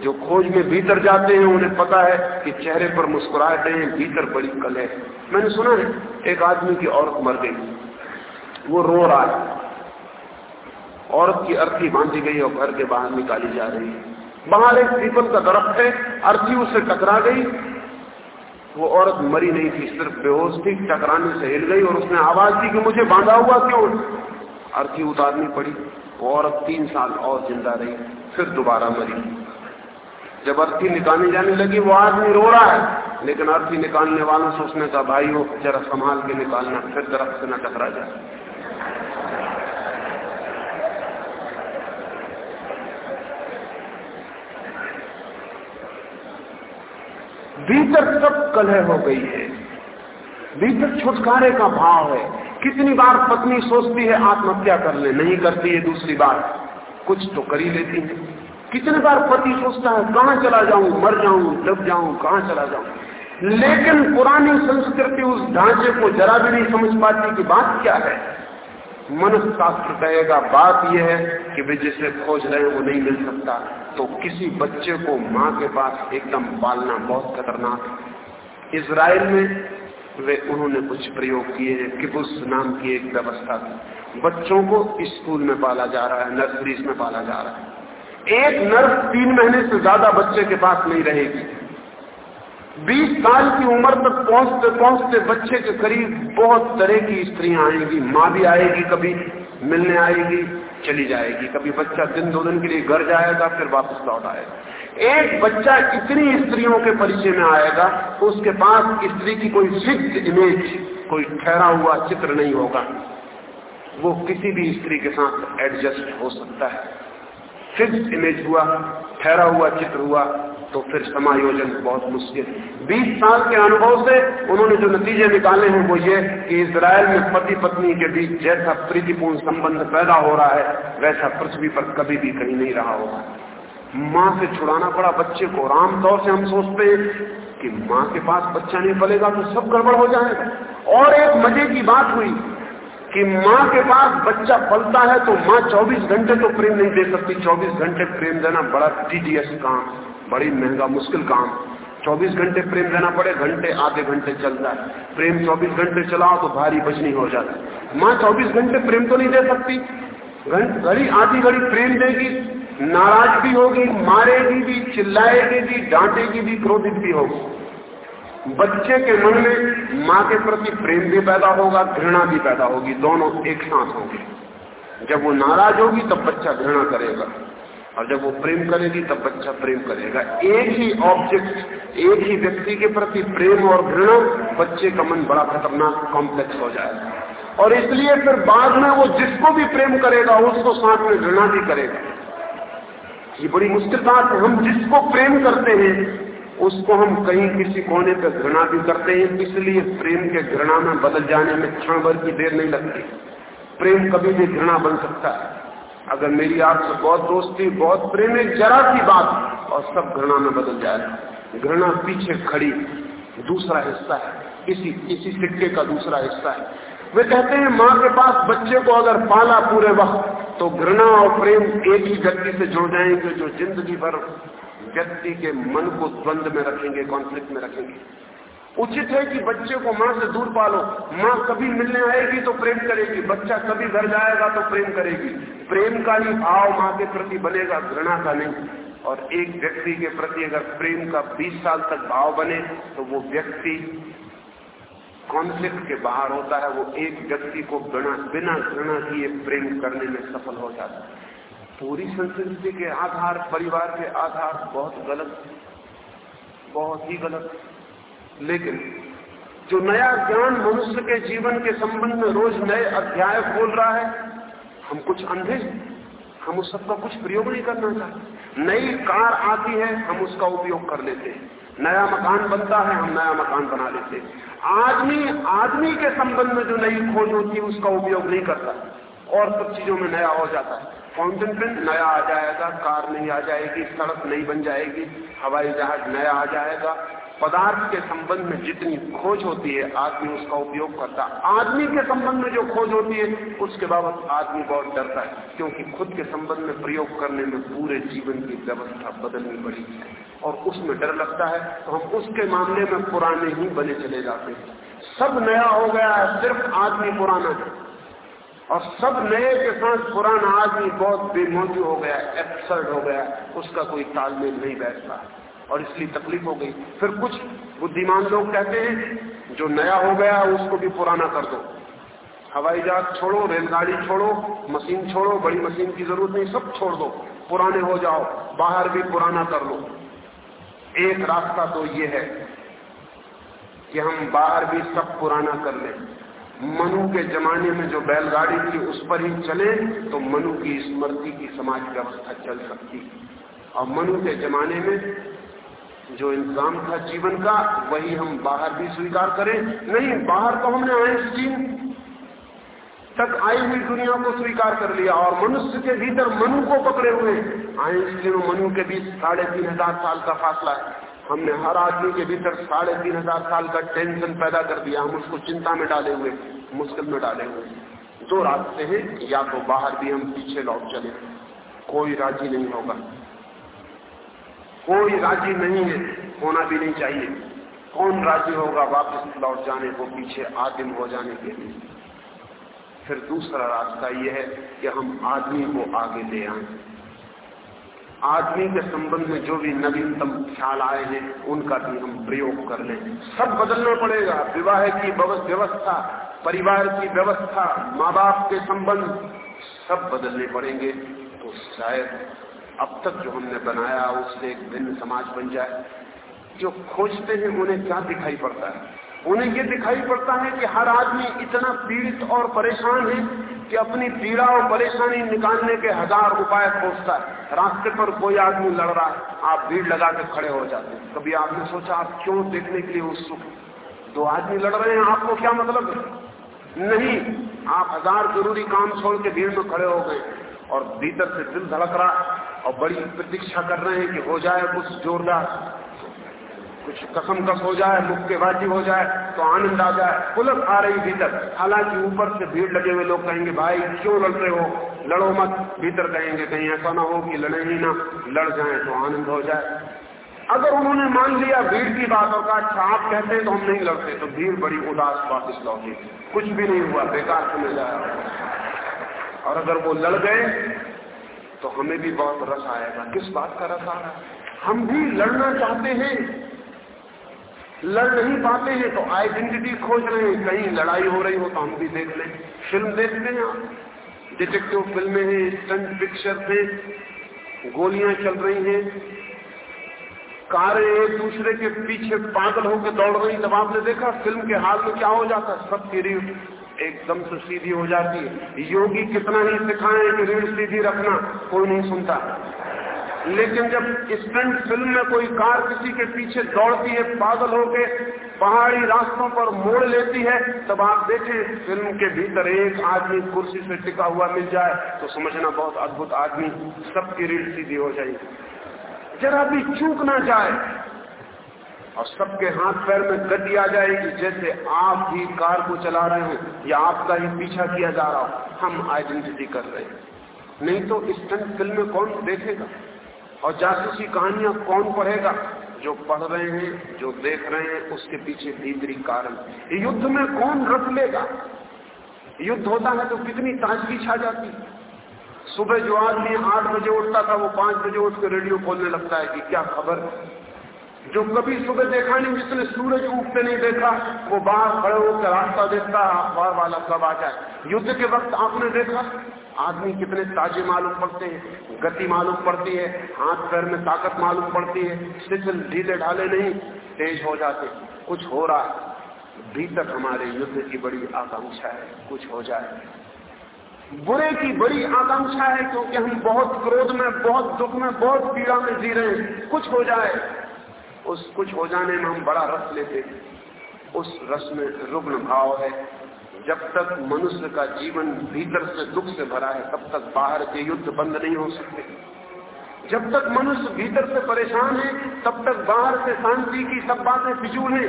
जो खोज में भीतर जाते हैं, उन्हें पता है कि चेहरे पर मुस्कुराहटे हैं, भीतर बड़ी कल है। मैंने सुना है, एक आदमी की औरत मर गई, वो रो रहा है। औरत की अर्थी बांधी गई और घर के बाहर निकाली जा रही है। बाहर एक पीपल का दरख्त है, अर्थी उससे टकरा गई। वो औरत मरी नहीं थी, सिर्फ़ बेहोश थी, टकराने से हिल गई और उसने आवाज़ दी कि मुझे बांधा हुआ क्यों? अर्थी उतारनी पड़ी। वो औरत तीन साल और ज़िंदा रही, फिर दोबारा मरी। जब अर्थी निकालने जाने लगी, वो आदमी रो रहा है। लेकिन अर्थी निकालने वालों से उसने कहा भाई वो जरा संभाल के निकालना, फिर दरख्त से न टकरा जाए। भीतर सब कलह हो गई है। भीतर छुटकारे का भाव है। कितनी बार पत्नी सोचती है, आत्महत्या कर ले, नहीं करती है दूसरी बार। कुछ तो कर ही लेती है। कितने बार पति सोचता है, कहाँ चला जाऊँ, मर जाऊँ दब जाऊँ, कहाँ चला जाऊँ? लेकिन पुरानी संस्कृति उस ढांचे को जरा भी नहीं समझ पाती कि बात क्या है। मनशास्त्र कहेगा बात यह है कि वे जिसे खोज रहे वो नहीं मिल सकता। तो किसी बच्चे को माँ के पास एकदम पालना बहुत खतरनाक है। इसराइल में वे उन्होंने कुछ प्रयोग किए हैं, किबुस नाम की एक व्यवस्था थी। बच्चों को स्कूल में पाला जा रहा है, नर्सरीज में पाला जा रहा है। एक नर्स तीन महीने से ज़्यादा बच्चे के पास नहीं रहेगी। बीस साल की उम्र तक पहुँचते पहुँचते बच्चे के करीब बहुत तरह की स्त्रियाँ आएँगी, माँ भी आएगी कभी, मिलने आएगी, चली जाएगी। कभी बच्चा दिन दो दिन के लिए घर जाएगा, फिर वापस लौट आएगा। एक बच्चा इतनी स्त्रियों के परिचय में आएगा तो उसके पास स्त्री की कोई फिक्स इमेज कोई ठहरा हुआ चित्र नहीं होगा। वो किसी भी स्त्री के साथ एडजस्ट हो सकता है। फिक्स इमेज हुआ, ठहरा हुआ चित्र हुआ तो फिर समायोजन बहुत मुश्किल। 20 साल के अनुभव से उन्होंने जो नतीजे निकाले हैं वो ये कि इसराइल में पति पत्नी के बीच जैसा प्रीतिपूर्ण संबंध पैदा हो रहा है, वैसा पृथ्वी पर कभी भी कहीं नहीं रहा होगा। माँ से छुड़ाना पड़ा बच्चे को आमतौर से हम सोचते हैं कि माँ के पास बच्चा नहीं पलेगा तो सब गड़बड़ हो जाएगा। और एक मज़े की बात हुई कि माँ के पास बच्चा पलता है तो माँ 24 घंटे तो प्रेम नहीं दे सकती। 24 घंटे प्रेम देना बड़ा टीडीएस काम बड़ी महँगा, मुश्किल काम। 24 घंटे प्रेम देना पड़े, घंटे, आधे घंटे चलता है। प्रेम 24 घंटे चलाओ तो भारी बचनी हो जाता है। माँ 24 घंटे प्रेम तो नहीं दे सकती। घड़ी, आधी घड़ी प्रेम देगी, नाराज़ भी होगी, मारेगी भी, चिल्लाएगी भी, डांटेगी भी, क्रोधित भी होगी। बच्चे के मन में माँ के प्रति प्रेम भी पैदा होगा, घृणा भी पैदा होगी, दोनों एक साथ होंगे। जब वो नाराज़ होगी, तब बच्चा घृणा करेगा। और जब वो प्रेम करेगी, तब बच्चा प्रेम करेगा। एक ही ऑब्जेक्ट एक ही व्यक्ति के प्रति प्रेम और घृणा, बच्चे का मन बड़ा खतरनाक कॉम्प्लेक्स हो जाएगा। और इसलिए फिर बाद में वो जिसको भी प्रेम करेगा, उसको साथ में घृणा भी करेगा। ये बड़ी मुश्किल बात है। हम जिसको प्रेम करते हैं, उसको हम कहीं किसी कोने पर घृणा भी करते हैं। इसलिए प्रेम के घृणा में बदल जाने में क्षण भर की देर नहीं लगती। प्रेम कभी भी घृणा बन सकता है। अगर मेरी आपसे बहुत दोस्ती, बहुत प्रेम एक जरा सी बात, और सब घृणा में बदल जाए घृणा पीछे खड़ी, दूसरा हिस्सा है। इसी इसी सिक्के का दूसरा हिस्सा है। वे कहते हैं, माँ के पास बच्चे को अगर पाला पूरे वक्त तो घृणा और प्रेम एक ही व्यक्ति से जुड़ जाएँगे, जो ज़िंदगी भर व्यक्ति के मन को द्वंद में रखेंगे कॉन्फ्लिक्ट में रखेंगे। उचित है कि बच्चे को माँ से दूर पालो। माँ कभी मिलने आएगी तो प्रेम करेगी। बच्चा कभी घर जाएगा तो प्रेम करेगी। प्रेम का ही भाव माँ के प्रति बनेगा, घृणा का नहीं। और एक व्यक्ति के प्रति अगर प्रेम का 20 साल तक भाव बने तो वो व्यक्ति कॉन्फ्लिक्ट के बाहर होता है। वो एक व्यक्ति को बिना बिना घृणा किए प्रेम करने में सफल हो जाता है। पूरी संस्कृति के आधार, परिवार के आधार बहुत गलत, बहुत ही गलत। लेकिन जो नया ज्ञान मनुष्य के जीवन के संबंध में रोज नए अध्याय खोल रहा है, हम कुछ अंधे हम उस सबका कुछ प्रयोग नहीं करना चाहते। नई कार आती है, हम उसका उपयोग कर लेते हैं। नया मकान बनता है, हम नया मकान बना लेते हैं। आदमी आदमी के संबंध में जो नई खोज होती है, उसका उपयोग नहीं करता। और सब चीज़ों में नया हो जाता है। फाउंटेन पेन नया आ जाएगा, कार नहीं आ जाएगी, सड़क नहीं बन जाएगी, हवाई जहाज़ नया आ जाएगा पदार्थ के संबंध में जितनी खोज होती है, आदमी उसका उपयोग करता आदमी के संबंध में जो खोज होती है, उसके बाबत आदमी बहुत डरता है, क्योंकि खुद के संबंध में प्रयोग करने में पूरे जीवन की व्यवस्था बदलनी पड़ी और उसमें डर लगता है तो हम उसके मामले में पुराने ही बने चले जाते हैं। सब नया हो गया है, सिर्फ़ आदमी पुराना है। और सब नए के साथ पुराना आदमी बहुत बेमोजी हो गया एब्सर्ड हो गया उसका कोई तालमेल नहीं बैठता। और इसलिए तकलीफ़ हो गई। फिर कुछ बुद्धिमान लोग कहते हैं, जो नया हो गया, उसको भी पुराना कर दो। हवाई जहाज़ छोड़ो, रेलगाड़ी छोड़ो, मशीन छोड़ो, बड़ी मशीन की ज़रूरत नहीं, सब छोड़ दो। पुराने हो जाओ, बाहर भी पुराना कर लो। एक रास्ता तो ये है कि हम बाहर भी सब पुराना कर लें। मनु के जमाने में जो बैलगाड़ी थी, उस पर ही चले तो मनु की स्मृति की समाज व्यवस्था चल सकती। और मनु के जमाने में जो इंतज़ाम था जीवन का, वही हम बाहर भी स्वीकार करें। नहीं, बाहर तो हमने आइंस्टीन तक आई हुई दुनिया को स्वीकार कर लिया और मनुष्य के भीतर मनु को पकड़े हुए आइंस्टीन और मनु के बीच साढ़े तीन हज़ार साल का फासला है। हमने हर आदमी के भीतर साढ़े तीन हज़ार साल का टेंशन पैदा कर दिया। हम उसको चिंता में डाले हुए, मुश्किल में डाले हुए। दो रास्ते हैं, या तो बाहर भी हम पीछे लौट चले। कोई राज़ी नहीं होगा। कोई राज़ी नहीं है, होना भी नहीं चाहिए। कौन राज़ी होगा वापस लौट जाने को, पीछे आदिम हो जाने के लिए? फिर दूसरा रास्ता यह है कि हम आदमी को आगे ले आए। आदमी के संबंध में जो भी नवीनतम ख्याल आए हैं, उनका भी हम प्रयोग कर लें। सब बदलना पड़ेगा। विवाह की व्यवस्था, परिवार की व्यवस्था, माँ बाप के संबंध, सब बदलने पड़ेंगे। तो शायद अब तक जो हमने बनाया, उससे एक भिन्न समाज बन जाए। जो खोजते हैं, उन्हें क्या दिखाई पड़ता है? उन्हें ये दिखाई पड़ता है कि हर आदमी इतना पीड़ित और परेशान है कि अपनी पीड़ा और परेशानी निकालने के हज़ार उपाय खोजता है। रास्ते पर कोई आदमी लड़ रहा है, आप भीड़ लगा के खड़े हो जाते हैं। कभी आपने सोचा, आप क्यों देखने के लिए उत्सुक दो आदमी लड़ रहे हैं, आपको क्या मतलब है? नहीं, आप हज़ार ज़रूरी काम छोड़ के भीड़ में खड़े हो गए और भीतर से दिल धड़क रहा और बड़ी प्रतीक्षा कर रहे हैं कि हो जाए कुछ जोरदार। कुछ कसम कस हो जाए मुक्केबाजी हो जाए तो आनंद आ जाए। पुलिस आ रही भीतर। हालाँकि ऊपर से भीड़ लगे हुए लोग कहेंगे, भाई, क्यों लड़ रहे हो? लड़ो मत। भीतर कहेंगे, कहीं ऐसा ना हो कि लड़े ही ना, लड़ जाए तो आनंद हो जाए। अगर उन्होंने मान लिया भीड़ की बात और कहा अच्छा आप कहते हैं तो हम नहीं लड़ते तो भीड़ बड़ी उदास वापिस लौटी। कुछ भी नहीं हुआ, बेकार समझ जाए और अगर वो लड़ गए तो हमें भी बहुत रस आएगा। किस बात का रस आ रहा है? हम भी लड़ना चाहते हैं। लड़ नहीं पाते हैं तो आइडेंटिटी खोज रहे हैं। कहीं लड़ाई हो रही हो तो हम भी देख लें। फ़िल्म देखते हैं आप। डिटेक्टिव फ़िल्में हैं स्टंट पिक्चर थे गोलियाँ चल रही हैं। कारें एक दूसरे के पीछे पागल होकर दौड़ रही तब आपने देखा, फ़िल्म के हाल में क्या हो जाता सबकी रीढ़ एकदम से सीधी हो जाती है। योगी कितना ही सिखाए कि रीढ़ सीधी रखना, कोई नहीं सुनता। लेकिन जब स्टंट फ़िल्म में कोई कार किसी के पीछे दौड़ती है, पागल होके पहाड़ी रास्तों पर मोड़ लेती है, तब आप देखें, फ़िल्म के भीतर एक आदमी कुर्सी से टिका हुआ मिल जाए तो समझना बहुत अद्भुत आदमी, सबकी रीढ़ सीधी हो जाएगी। जरा भी चूक ना जाए और सबके हाथ पैर में गति आ जाएगी, जैसे आप ही कार को चला रहे हो, या आपका ही पीछा किया जा रहा हो। हम आइडेंटिटी कर रहे हैं। नहीं तो स्टंट फ़िल्म कौन देखेगा? और जासूसी कहानियाँ कौन पढ़ेगा? जो पढ़ रहे हैं, जो देख रहे हैं, उसके पीछे भीतरी कारण। युद्ध में कौन रख लेगा? युद्ध होता है तो कितनी ताजगी छा जाती सुबह जो आदमी आठ बजे उठता था, वो पाँच बजे उठ के रेडियो खोलने लगता है कि क्या खबर? जो कभी सुबह देखा नहीं, जिसने सूरज उगते नहीं देखा, वो बाहर खड़े होकर रास्ता देखता है अखबार वाला कब आ जाए। युद्ध के वक्त आपने देखा? आदमी कितने ताजे मालूम पड़ते हैं, गति मालूम पड़ती है, हाथ पैर में ताकत मालूम पड़ती है शिथिल ढीले ढाले नहीं, तेज हो जाते कुछ हो रहा है, भीतर हमारे युद्ध की बड़ी आकांक्षा है, कुछ हो जाए। बुरे की बड़ी आकांक्षा है, क्योंकि हम बहुत क्रोध में, बहुत दुख में, बहुत पीड़ा में जी रहे हैं। कुछ हो जाए उस कुछ हो जाने में हम बड़ा रस लेते हैं। उस रस में रुग्ण भाव है। जब तक मनुष्य का जीवन भीतर से दुख से भरा है, तब तक बाहर के युद्ध बंद नहीं हो सकते। जब तक मनुष्य भीतर से परेशान है, तब तक बाहर से शांति की सब बातें फिजूल है।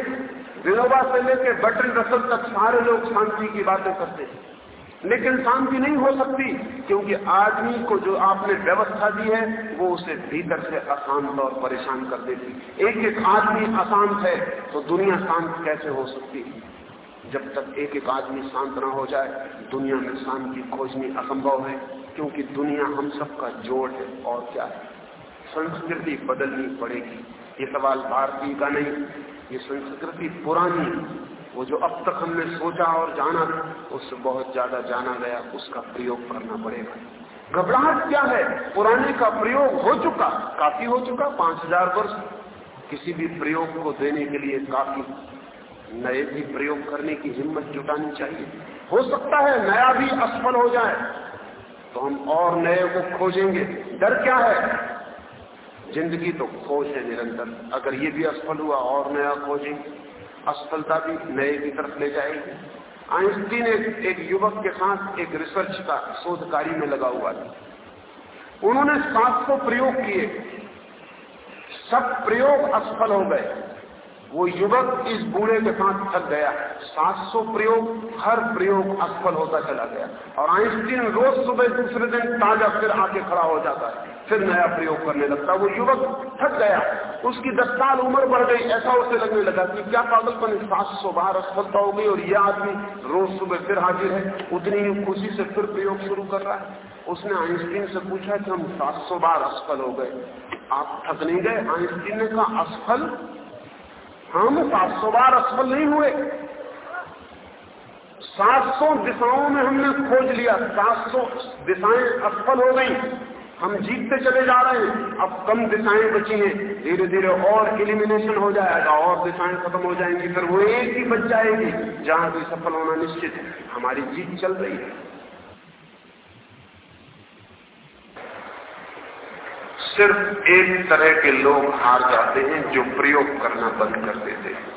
विनोबा से लेकर बटन रसल तक सारे लोग शांति की बातें करते हैं। लेकिन शांति नहीं हो सकती, क्योंकि आदमी को जो आपने व्यवस्था दी है, वो उसे भीतर से अशांत और परेशान कर देती। एक एक आदमी अशांत है तो दुनिया शांत कैसे हो सकती? जब तक एक एक आदमी शांत ना हो जाए, दुनिया में शांति खोजनी असंभव है, क्योंकि दुनिया हम सबका जोड़ है, और क्या? है संस्कृति बदलनी पड़ेगी। ये सवाल भारतीय का नहीं, ये संस्कृति पुरानी वो जो अब तक हमने सोचा और जाना, उससे बहुत ज़्यादा जाना गया, उसका प्रयोग करना पड़ेगा। घबराहट क्या है? पुराने का प्रयोग हो चुका, काफ़ी हो चुका, पाँच हज़ार वर्ष। किसी भी प्रयोग को देने के लिए काफ़ी नए भी प्रयोग करने की हिम्मत जुटानी चाहिए। हो सकता है नया भी असफल हो जाए तो हम और नए को खोजेंगे। डर क्या है? ज़िंदगी तो खोज है निरंतर। अगर ये भी असफल हुआ, और नया खोजेंगे असफलता भी नए की तरफ़ ले जाएगी। आइंस्टीन एक, एक युवक के साथ एक रिसर्च का शोध कार्य में लगा हुआ था। उन्होंने सात सौ प्रयोग किए। सब प्रयोग असफल हो गए। वो युवक इस बूढ़े के साथ थक गया। 700 प्रयोग, हर प्रयोग असफल होता चला गया। और आइंस्टीन रोज सुबह दूसरे दिन ताज़ा फिर आके खड़ा हो जाता है। फिर नया प्रयोग करने लगता वो युवक थक गया। उसकी दस साल उम्र बढ़ गई। ऐसा उसे लगने लगा कि क्या पागलपन सात सौ बार असफलता हो गई और यह आदमी रोज सुबह फिर हाजिर है। उतनी ही खुशी से फिर प्रयोग शुरू कर रहा है। उसने आइंस्टीन से पूछा कि हम सात सौ बार असफल हो गए। आप थक नहीं गए? आइंस्टीन ने कहा, असफल हम सात सौ बार असफल नहीं हुए। सात सौ दिशाओं में हमने खोज लिया। सात सौ दिशाएँ असफल हो गई। हम जीतते चले जा रहे हैं। अब कम दिशाएँ बची हैं। धीरे धीरे और इलिमिनेशन हो जाएगा। और दिशाएँ खत्म हो जाएँगी। फिर वो एक ही बच जाएगी। जहाँ भी सफल होना निश्चित है। हमारी जीत चल रही है। सिर्फ़ एक तरह के लोग हार जाते हैं जो प्रयोग करना बंद कर देते हैं।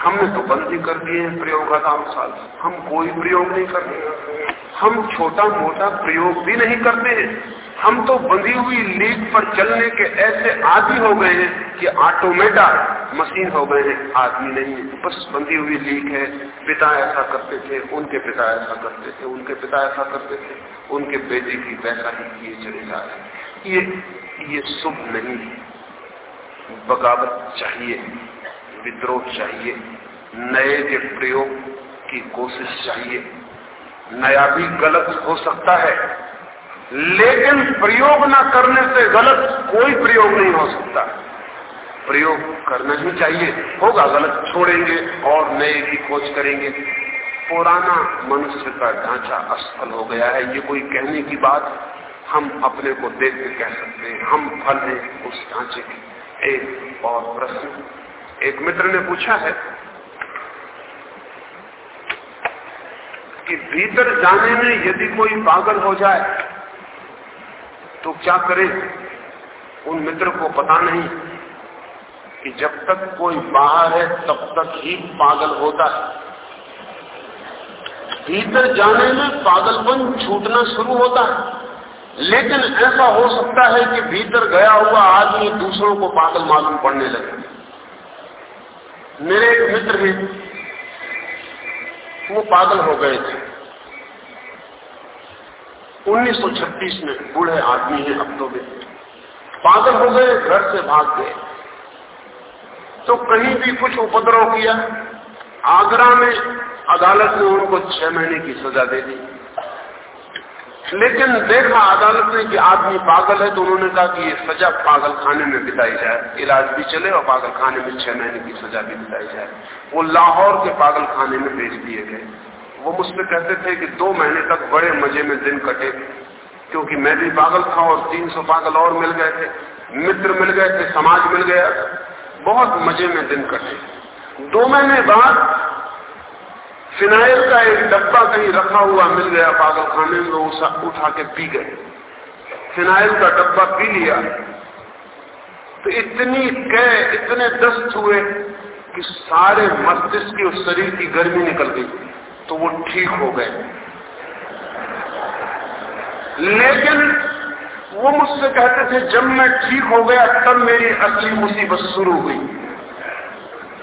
हमने तो बंद ही कर दिए हैं प्रयोगानुसार हम कोई प्रयोग नहीं करते हम छोटा मोटा प्रयोग भी नहीं करते हैं। हम तो बंधी हुई लीक पर चलने के ऐसे आदि हो गए हैं कि ऑटोमेटा मशीन हो गए हैं। आदमी नहीं है। बस बंधी हुई लीक है। पिता ऐसा करते थे, उनके पिता ऐसा करते थे, उनके पिता ऐसा करते थे, उनके बेटे की वैसा ही किए चले जा रहे ये ये शुभ नहीं है। बगावत चाहिए, विद्रोह चाहिए, नए के प्रयोग की कोशिश चाहिए। नया भी गलत हो सकता है, लेकिन प्रयोग ना करने से गलत कोई प्रयोग नहीं हो सकता। प्रयोग करना ही चाहिए। होगा गलत, छोड़ेंगे और नए की खोज करेंगे। पुराना मनुष्य का ढांचा असफल हो गया है। ये कोई कहने की बात हम अपने को देख के कह सकते हैं, हम फल हैं उस ढांचे के। एक और प्रश्न। एक मित्र ने पूछा है कि भीतर जाने में यदि कोई पागल हो जाए तो क्या करे? उन मित्र को पता नहीं कि जब तक कोई बाहर है, तब तक ही पागल होता है। भीतर जाने में पागलपन छूटना शुरू होता है। लेकिन ऐसा हो सकता है कि भीतर गया हुआ आदमी दूसरों को पागल मालूम पड़ने लगे। मेरे एक मित्र हैं, वो पागल हो गए थे। 1936 में बूढ़े आदमी हैं अब तो वे पागल हो गए, घर से भाग गए। तो कहीं भी कुछ उपद्रव किया, आगरा में अदालत ने उनको छह महीने की सजा दे दी। लेकिन देखा अदालत ने कि आदमी पागल है तो उन्होंने कहा कि ये सजा पागल खाने में बिताई जाए। इलाज भी चले और पागल खाने में छह महीने की सजा भी बिताई जाए। वो लाहौर के पागल खाने में भेज दिए गए। वो मुझसे कहते थे कि दो महीने तक बड़े मज़े में दिन कटे, क्योंकि मैं भी पागल था और तीन सौ पागल और मिल गए थे। मित्र मिल गए थे, समाज मिल गया। बहुत मज़े में दिन कटे। दो महीने बाद फिनाइल का एक डब्बा कहीं रखा हुआ मिल गया पागल खाने में उसा उठा के पी गए। फिनाइल का डब्बा पी लिया। तो इतनी कह इतने दस्त हुए कि सारे मस्तिष्क की उस शरीर की गर्मी निकल गई तो वो ठीक हो गए। लेकिन वो मुझसे कहते थे, जब मैं ठीक हो गया, तब मेरी असली मुसीबत शुरू हुई।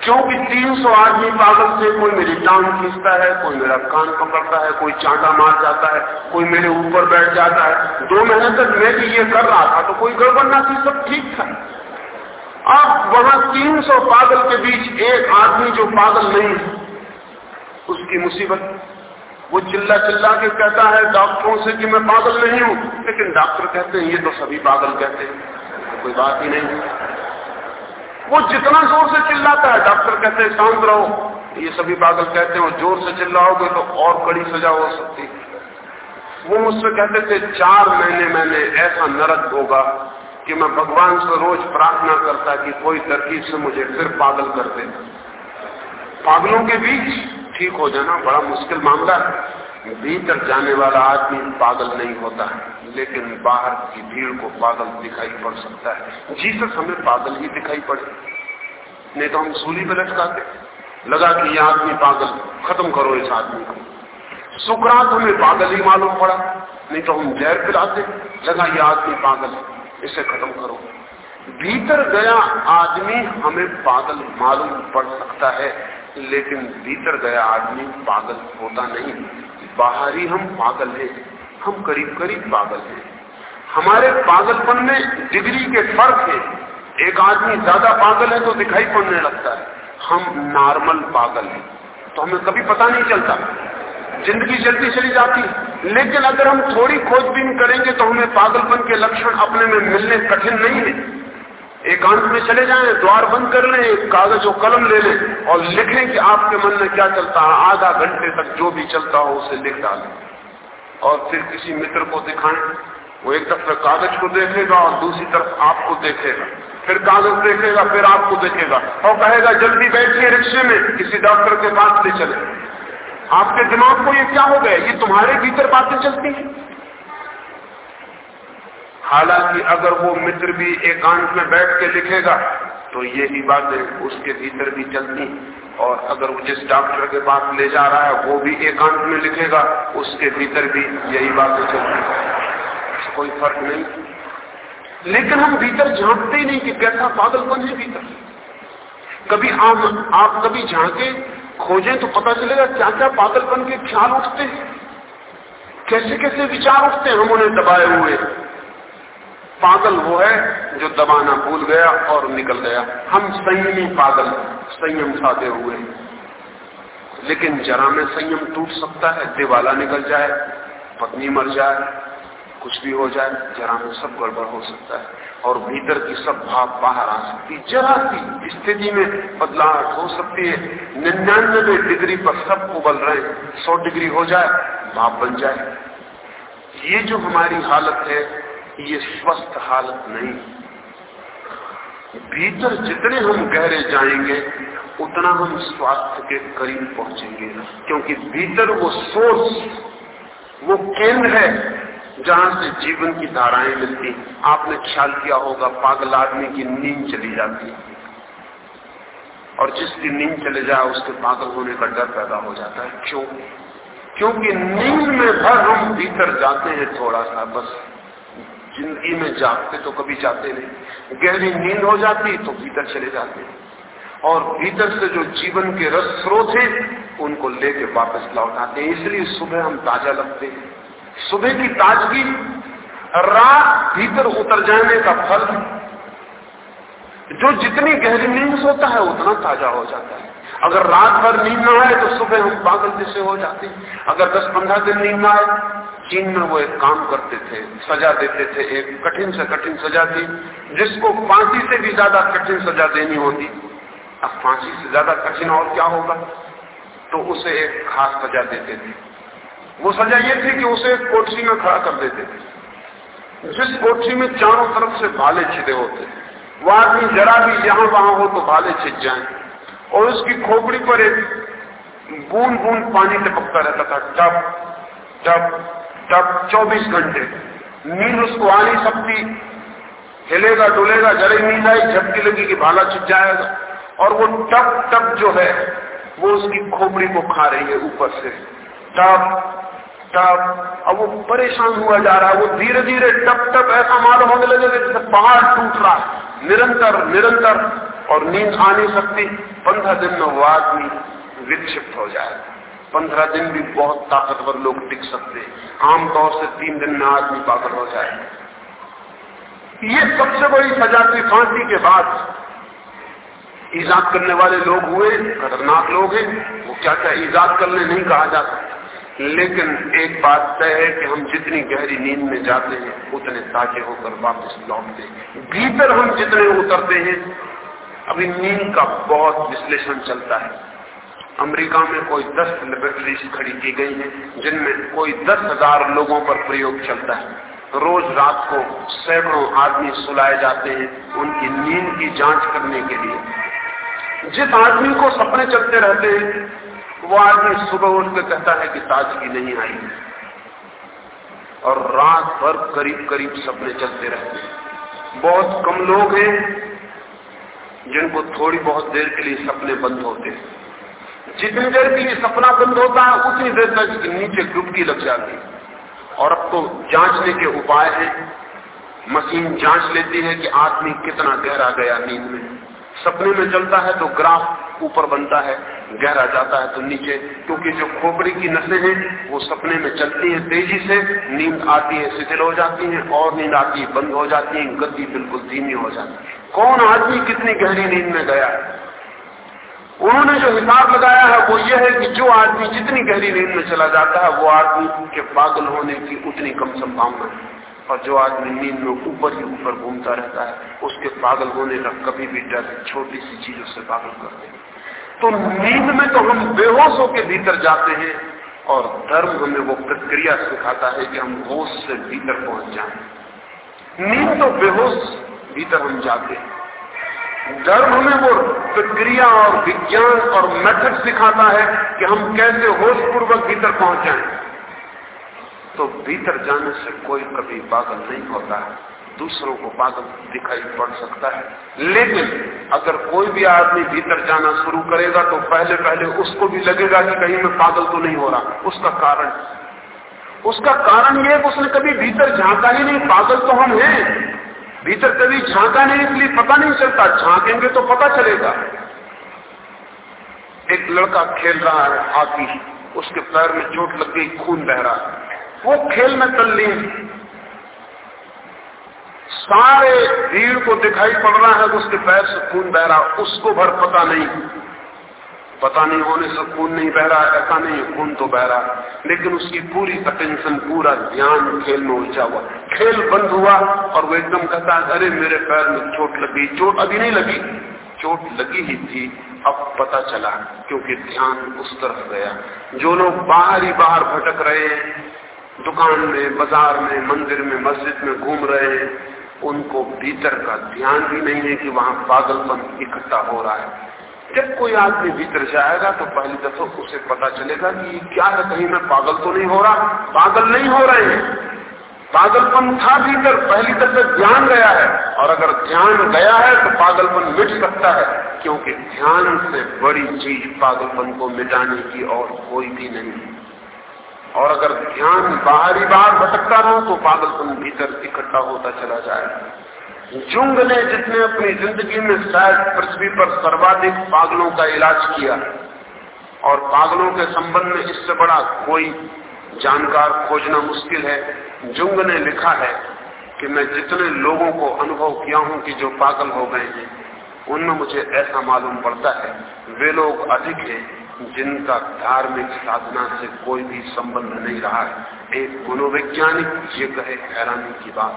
क्योंकि 300 आदमी पागल से कोई मेरी टांग खींचता है, कोई मेरा कान पकड़ता है, कोई चांटा मार जाता है, कोई मेरे ऊपर बैठ जाता है। दो महीने तक मैं भी ये कर रहा था तो कोई गड़बड़ ना थी, सब ठीक था। अब वहाँ 300 पागल के बीच एक आदमी जो पागल नहीं है, उसकी मुसीबत। वो चिल्ला चिल्ला के कहता है डॉक्टरों से कि मैं पागल नहीं हूँ, लेकिन डॉक्टर कहते हैं, ये तो सभी पागल कहते हैं, कोई बात ही नहीं। वो जितना ज़ोर से चिल्लाता है, डॉक्टर कहते हैं, शांत रहो। ये सभी पागल कहते हैं ज़ोर से चिल्लाओगे तो और कड़ी सजा हो सकती वो मुझसे कहते थे, चार महीने मैंने ऐसा नरक होगा कि मैं भगवान से रोज प्रार्थना करता कि कोई तरकीब से मुझे फिर पागल कर दे। पागलों के बीच ठीक हो जाना बड़ा मुश्किल मामला है। भीतर जाने वाला आदमी पागल नहीं होता है, लेकिन बाहर की भीड़ को पागल दिखाई पड़ सकता है। जीसस हमें पागल ही दिखाई पड़े। नहीं तो हम सूली पे लटकाते। लगा कि यह आदमी पागल, खत्म करो इस आदमी को। सुकरात हमें पागल ही मालूम पड़ा, नहीं तो हम जहर पिलाते। लगा यह आदमी पागल इसे खत्म करो। भीतर गया आदमी हमें पागल मालूम पड़ सकता है, लेकिन भीतर गया आदमी पागल होता नहीं। बाहर हम पागल हैं। हम करीब करीब पागल हैं। हमारे पागलपन में डिग्री के फ़र्क है। एक आदमी ज़्यादा पागल है तो दिखाई पड़ने लगता है। हम नॉर्मल पागल हैं। तो हमें कभी पता नहीं चलता। ज़िंदगी चलती चली जाती लेकिन अगर हम थोड़ी खोजबीन करेंगे तो हमें पागलपन के लक्षण अपने में मिलने कठिन नहीं है। एकांत में चले जाएँ, द्वार बंद कर लें कागज़ और कलम ले लें और लिखें कि आपके मन में क्या चलता है। आधा घंटे तक जो भी चलता हो उसे लिख डालें। और फिर किसी मित्र को दिखाएँ, वो एक तरफ़ कागज़ को देखेगा और दूसरी तरफ़ आपको देखेगा। फिर कागज़ देखेगा, फिर आपको देखेगा और कहेगा, जल्दी बैठिए रिक्शे में, किसी डॉक्टर के पास ले चले। आपके दिमाग को ये क्या हो गया? ये तुम्हारे भीतर बातें चलती हैं। हालाँकि अगर वो मित्र भी एकांत में बैठ के लिखेगा तो यही बातें उसके भीतर भी चलती और अगर वो जिस डॉक्टर के पास ले जा रहा है, वो भी एकांत में लिखेगा, उसके भीतर भी यही बातें चलती कोई फ़र्क नहीं। लेकिन हम भीतर झांकते ही नहीं कि कैसा पागलपन है भीतर। कभी आप आप कभी झांके, खोजें तो पता चलेगा क्या क्या पागलपन के ख्याल उठते हैं। कैसे कैसे विचार उठते हैं हम उन्हें दबाए हुए। पागल वो है जो दबाना भूल गया और निकल गया। हम संयमी पागल, संयम साधे हुए। लेकिन जरा में संयम टूट सकता है, दिवाला निकल जाए, पत्नी मर जाए, कुछ भी हो जाए, जरा में सब गड़बड़ हो सकता है और भीतर की सब भाव बाहर आ सकती जरा सी स्थिति में बदलाव हो सकती है। निन्यानबे डिग्री पर सब उबल रहे, सौ डिग्री हो जाए भाव बन जाए। ये जो हमारी हालत है ये स्वस्थ हालत नहीं। भीतर जितने हम गहरे जाएँगे, उतना हम स्वास्थ्य के करीब पहुँचेंगे। क्योंकि भीतर वो सोर्स, वो केंद्र है जहाँ से जीवन की धाराएँ मिलती आपने ख्याल किया होगा, पागल आदमी की नींद चली जाती है। और जिसकी नींद चले जाए, उसके पागल होने का डर पैदा हो जाता है। क्यों? क्योंकि नींद में भर हम भीतर जाते हैं थोड़ा सा, बस। ज़िंदगी में जागते तो कभी जाते नहीं। गहरी नींद हो जाती तो भीतर चले जाते। और भीतर से जो जीवन के रस स्रोत है, उनको लेके वापस लौट आते हैं। इसलिए सुबह हम ताज़ा लगते हैं। सुबह की ताजगी रात भीतर उतर जाने का फल जो जितनी गहरी नींद सोता है, उतना ताज़ा हो जाता है। अगर रात भर नींद ना आए तो सुबह हम पागल जैसे हो जाते हैं। अगर दस पंद्रह दिन नींद ना आए चीन में वो एक काम करते थे, सजा देते थे, एक कठिन से कठिन सजा थी जिसको फांसी से भी ज़्यादा कठिन सजा देनी होती। अब फांसी से ज़्यादा कठिन और क्या होगा? तो उसे एक खास सजा देते थे। वो सजा ये थी कि उसे कोठरी में खड़ा कर देते थे। जिस कोठरी में चारों तरफ़ से भाले छिदे होते वो आदमी जरा भी यहाँ वहाँ हो तो भाले छिद जाए। और उसकी खोपड़ी पर एक बूंद बूंद पानी टपकता रहता था। टप टप तब 24 घंटे। नींद उसको आ नहीं सकती। हिलेगा, डुलेगा, जरा नींद आई, झपकी लगी कि भाला छिप जाएगा। और वो टप टप जो है, वो उसकी खोपड़ी को खा रही है ऊपर से। टप टप। अब वो परेशान हुआ जा रहा है। वो धीरे धीरे टप टप ऐसा मालूम होने लगे जैसे पहाड़ टूट रहा निरंतर निरंतर। और नींद आ नहीं सकती। पंद्रह दिन में वो आदमी विक्षिप्त हो जाएगा। पंद्रह दिन भी बहुत ताकतवर लोग टिक सकते आमतौर से तीन दिन में आदमी पागल हो जाए। ये सबसे बड़ी सजा थी फांसी के बाद ईजाद करने वाले लोग हुए, खतरनाक लोग हैं। वो क्या क्या ईजाद करने नहीं कहा जाता लेकिन एक बात तय है कि हम जितनी गहरी नींद में जाते हैं, उतने ताजे होकर वापस लौटते हैं। भीतर हम जितने उतरते हैं, अभी नींद का बहुत विश्लेषण चलता है। अमेरिका में कोई दस लेबोरेटरीज खड़ी की गई है, जिनमें कोई दस हज़ार लोगों पर प्रयोग चलता है। रोज रात को सैकड़ों आदमी सुलाए जाते हैं उनकी नींद की जाँच करने के लिए। जिस आदमी को सपने चलते रहते हैं, वो आदमी सुबह उठ के कहता है कि ताजगी नहीं आई। और रात भर करीब करीब सपने चलते रहते हैं। बहुत कम लोग हैं जिनको थोड़ी बहुत देर के लिए सपने बंद होते हैं। जितनी देर के लिए सपना बंद होता है उतनी देर तक नीचे डुबकी लग जाती है। और अब तो जांचने के उपाय हैं। मशीन जाँच लेती है कि आदमी कितना गहरा गया नींद में। सपने में चलता है तो ग्राफ ऊपर बनता है, गहरा जाता है तो नीचे। क्योंकि जो खोपड़ी की नसें हैं, वो सपने में चलती हैं तेज़ी से। नींद आती है, शिथिल हो जाती है और नींद आती है, बंद हो जाती है, गति बिल्कुल धीमी हो जाती है। कौन आदमी कितनी गहरी नींद में गया? उन्होंने जो हिसाब लगाया है, वो ये है कि जो आदमी जितनी गहरी नींद में चला जाता है, वो आदमी के पागल होने की उतनी कम संभावना है। और जो आदमी नींद में ऊपर ही ऊपर घूमता रहता है, उसके पागल होने का कभी भी डर छोटी सी चीज़ों से पागल कर दे तो नींद में तो हम बेहोश होकर भीतर जाते हैं, और धर्म हमें वो प्रक्रिया सिखाता है कि हम होश से भीतर पहुँच जाए। नींद तो बेहोश भीतर हम जाते हैं। धर्म हमें वो प्रक्रिया और विज्ञान और मेथड सिखाता है कि हम कैसे होश पूर्वक भीतर पहुँच जाएँ तो भीतर जाने से कोई कभी पागल नहीं होता है। दूसरों को पागल दिखाई पड़ सकता है। लेकिन अगर कोई भी आदमी भीतर जाना शुरू करेगा तो पहले पहले उसको भी लगेगा कि कहीं मैं पागल तो नहीं हो रहा। उसका कारण? उसका कारण यह उसने कभी भीतर झांका ही नहीं। पागल तो हम हैं। भीतर कभी झांका नहीं, इसलिए पता नहीं चलता। झांकेंगे तो पता चलेगा। एक लड़का खेल रहा है हॉकी उसके पैर में चोट लग गई, खून बह रहा है। वो खेल में तल्लीन। सारे भीड़ को दिखाई पड़ रहा है, उसके पैर से खून बह रहा उसको भर पता नहीं। पता नहीं होने से खून नहीं बह रहा, ऐसा नहीं खून तो बह रहा। लेकिन उसकी पूरी अटेंशन पूरा ध्यान खेल में उलझा हुआ। खेल बंद हुआ और वो एकदम कहता है, अरे मेरे पैर में चोट लगी। चोट अभी नहीं लगी। चोट लगी ही थी। अब पता चला, क्योंकि ध्यान उस तरफ़ गया। जो लोग बाहर ही बाहर भटक रहे हैं, दुकान में, बाज़ार में, मंदिर में, मस्जिद में घूम रहे हैं, उनको भीतर का ध्यान भी नहीं है कि वहाँ पागलपन इकट्ठा हो रहा है। जब कोई आदमी भीतर जाएगा तो पहली दफ़ा उसे पता चलेगा कि क्या है कहीं मैं पागल तो नहीं हो रहा। पागल नहीं हो रहे हैं। पागलपन था भीतर, पहली दफे ध्यान गया है। और अगर ध्यान गया है तो पागलपन मिट सकता है, क्योंकि ध्यान से बड़ी चीज़ पागलपन को मिटाने की और कोई भी नहीं। और अगर ध्यान बाहर बाहर भटकता रहा तो पागलपन भीतर इकट्ठा होता चला जाए जुंग ने जितने अपनी ज़िंदगी में शायद पृथ्वी पर सर्वाधिक पागलों का इलाज किया, और पागलों के संबंध में इससे बड़ा कोई जानकार खोजना मुश्किल है। जुंग ने लिखा है कि मैं जितने लोगों को अनुभव किया हूँ कि जो पागल हो गए हैं, उनमें मुझे ऐसा मालूम पड़ता है, वे लोग अधिक हैं जिनका धार्मिक साधना से कोई भी संबंध नहीं रहा है। एक मनोवैज्ञानिक ये कहे, हैरानी की बात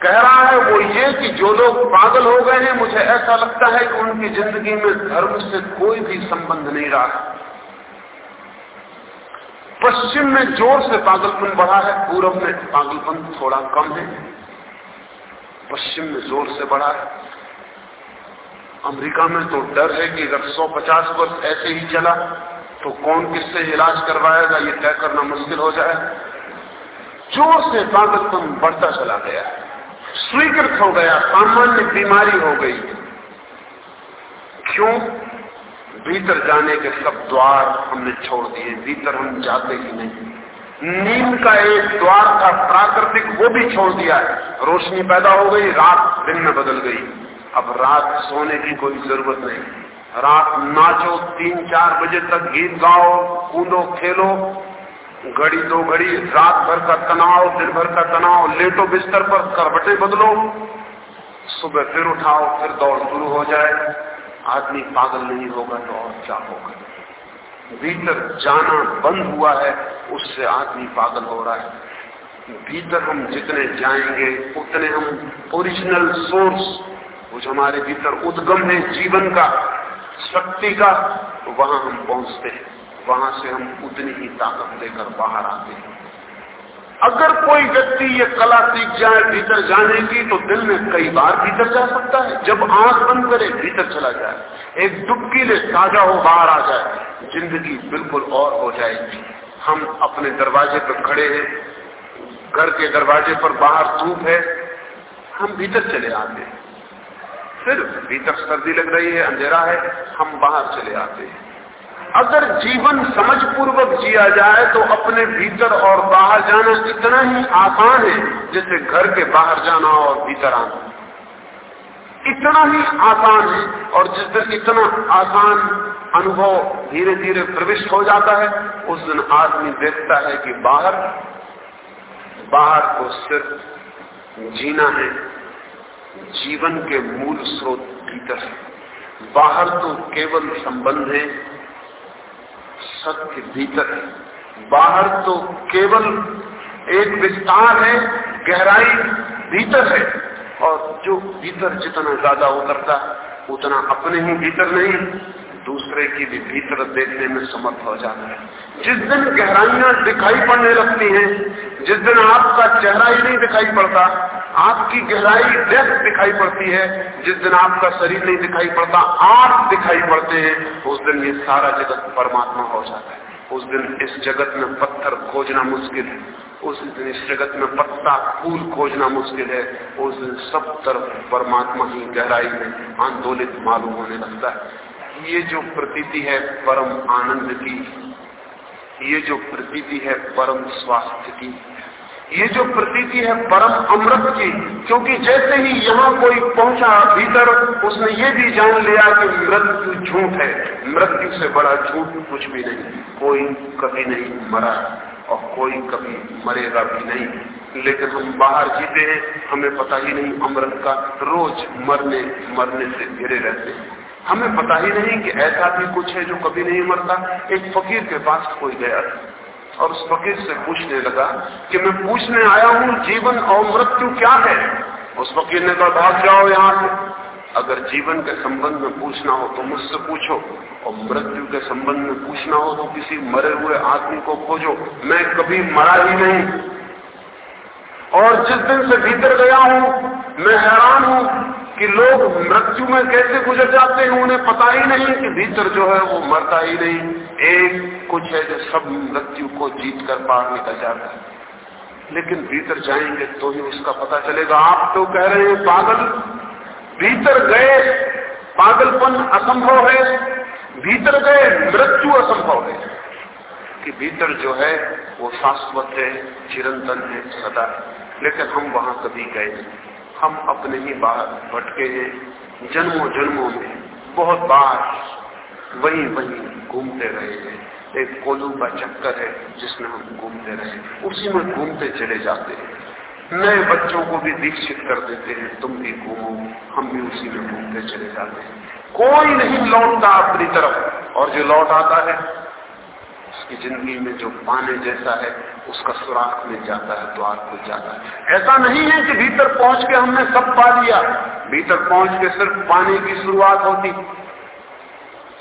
कह रहा है वो ये कि जो लोग पागल हो गए हैं, मुझे ऐसा लगता है कि उनकी ज़िंदगी में धर्म से कोई भी संबंध नहीं रहा। पश्चिम में ज़ोर से पागलपन बढ़ा है, पूरब में पागलपन थोड़ा कम है। पश्चिम में ज़ोर से बढ़ा है। अमेरिका में तो डर है कि अगर 150 वर्ष ऐसे ही चला तो कौन किससे इलाज करवाएगा, ये तय करना मुश्किल हो जाए। ज़ोर से पागलपन बढ़ता चला गया स्वीकृत हो गया, सामान्य बीमारी हो गई। क्यों? भीतर जाने के सब द्वार हमने छोड़ दिए, भीतर हम जाते ही नहीं। नींद का एक द्वार था, प्राकृतिक, वो भी छोड़ दिया। है रोशनी पैदा हो गई, रात दिन में बदल गई। अब रात सोने की कोई ज़रूरत नहीं। रात नाचो, तीन चार बजे तक गीत गाओ, कूदो, खेलो घड़ी दो घड़ी, रात भर का तनाव, दिन भर का तनाव, लेटो बिस्तर पर करबटे बदलो। सुबह फिर उठाओ, फिर दौड़ शुरू हो जाए। आदमी पागल नहीं होगा तो और क्या होगा? भीतर जाना बंद हुआ है, उससे आदमी पागल हो रहा है। भीतर हम जितने जाएँगे, उतने हम ओरिजिनल सोर्स जो हमारे भीतर उद्गम है जीवन का, शक्ति का, वहाँ हम पहुँचते हैं। वहाँ से हम उतनी ही ताकत लेकर बाहर आते हैं। अगर कोई व्यक्ति ये कला सीख जाए, भीतर जाने की तो दिल में कई बार भीतर जा सकता है। जब आँख बंद करे, भीतर चला जाए। एक डुबकी ले ताज़ा हो, बाहर आ जाए। ज़िंदगी बिल्कुल और हो जाएगी। हम अपने दरवाजे पर खड़े हैं। घर के दरवाजे पर बाहर धूप है। हम भीतर चले आते हैं। सिर्फ़ भीतर सर्दी लग रही है, अंधेरा है। हम बाहर चले आते हैं। अगर जीवन समझपूर्वक जिया जाए तो अपने भीतर और बाहर जाना इतना ही आसान है, जैसे घर के बाहर जाना और भीतर आना। इतना ही आसान है, और जिस दिन इतना आसान अनुभव धीरे धीरे प्रविष्ट हो जाता है, उस दिन आदमी देखता है कि बाहर बाहर को सिर्फ़ जीना है, जीवन के मूल स्रोत भीतर है। बाहर तो केवल संबंध है सत्य भीतर। है बाहर तो केवल एक विस्तार है, गहराई भीतर है। और जो भीतर जितना ज़्यादा उतरता, उतना अपने ही भीतर नहीं, दूसरे की भी भीतर देखने में समर्थ हो जाता है। जिस दिन गहराइयाँ दिखाई पड़ने लगती हैं, जिस दिन आपका चेहरा ही नहीं दिखाई पड़ता आपकी गहराई डेप्थ दिखाई पड़ती है। जिस दिन आपका शरीर नहीं दिखाई पड़ता, आप दिखाई पड़ते हैं। उस दिन ये सारा जगत परमात्मा हो जाता है। उस दिन इस जगत में पत्थर खोजना मुश्किल है। उस दिन इस जगत में पत्ता फूल खोजना मुश्किल है। उस दिन सब तरफ़ परमात्मा की गहराई में आंदोलित मालूम होने लगता है। ये जो प्रतीति है परम आनंद की, ये जो प्रतीति है परम स्वास्थ्य की ये जो प्रतीति है परम अमृत की, क्योंकि जैसे ही यहाँ कोई पहुँचा भीतर, उसने ये भी जान लिया कि मृत्यु झूठ है। मृत्यु से बड़ा झूठ कुछ भी नहीं। कोई कभी नहीं मरा और कोई कभी मरेगा भी नहीं। लेकिन हम बाहर जीते हैं, हमें पता ही नहीं अमृत का। रोज मरने मरने से घिरे रहते हैं। हमें पता ही नहीं कि ऐसा भी कुछ है जो कभी नहीं मरता। एक फकीर के पास कोई गया और उस फकीर से पूछने लगा कि मैं पूछने आया हूँ, जीवन और मृत्यु क्या है? उस फकीर ने कहा, भाग जाओ यहाँ से। अगर जीवन के संबंध में पूछना हो तो मुझसे पूछो, और मृत्यु के संबंध में पूछना हो तो किसी मरे हुए आदमी को खोजो। मैं कभी मरा ही नहीं। और जिस दिन से भीतर गया हूँ, मैं हैरान हूँ कि लोग मृत्यु में कैसे गुजर जाते हैं उन्हें पता ही नहीं कि भीतर जो है वो मरता ही नहीं। एक कुछ है जो सब मृत्यु को जीत कर पार निकल जाता है। लेकिन भीतर जाएँगे तो ही उसका पता चलेगा। आप तो कह रहे हैं, पागल। भीतर गए, पागलपन असंभव है। भीतर गए, मृत्यु असंभव है। कि भीतर जो है वो शाश्वत है, चिरंतन है, सदा लेकिन हम वहाँ कभी गए नहीं। हम अपने ही बाहर भटके हैं, जन्मों जन्मों में। बहुत बार वही वही घूमते रहे हैं। एक कोलू का चक्कर है जिसमें हम घूमते रहे उसी में घूमते चले जाते हैं। नए बच्चों को भी दीक्षित कर देते हैं, तुम भी घूमो, हम भी उसी में घूमते चले जाते हैं। कोई नहीं लौटता अपनी तरफ़। और जो लौट आता है उसकी ज़िंदगी में जो पाने जैसा है, उसका सुराख में जाता है, द्वार खुल जाता है। ऐसा नहीं है कि भीतर पहुँच के हमने सब पा लिया। भीतर पहुँच के सिर्फ़ पाने की शुरुआत होती।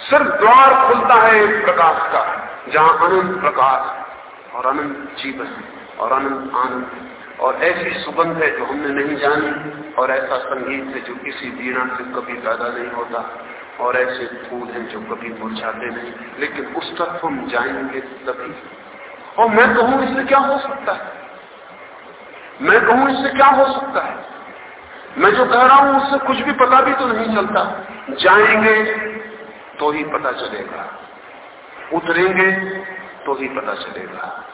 सिर्फ़ द्वार खुलता है एक प्रकाश का, जहाँ अनंत प्रकाश और अनंत जीवन और अनंत आनंद और ऐसी सुगंध है जो हमने नहीं जानी, और ऐसा संगीत है जो किसी वीणा से कभी पैदा नहीं होता। और ऐसे फूल हैं जो कभी मुरझाते नहीं। लेकिन उस तरफ़ हम जाएँगे तभी। और मैं कहूँ, इससे क्या हो सकता है? मैं कहूँ, इससे क्या हो सकता है? मैं जो कह रहा हूँ, उससे कुछ भी पता भी तो नहीं चलता। जाएँगे तो ही पता चलेगा। उतरेंगे तो ही पता चलेगा।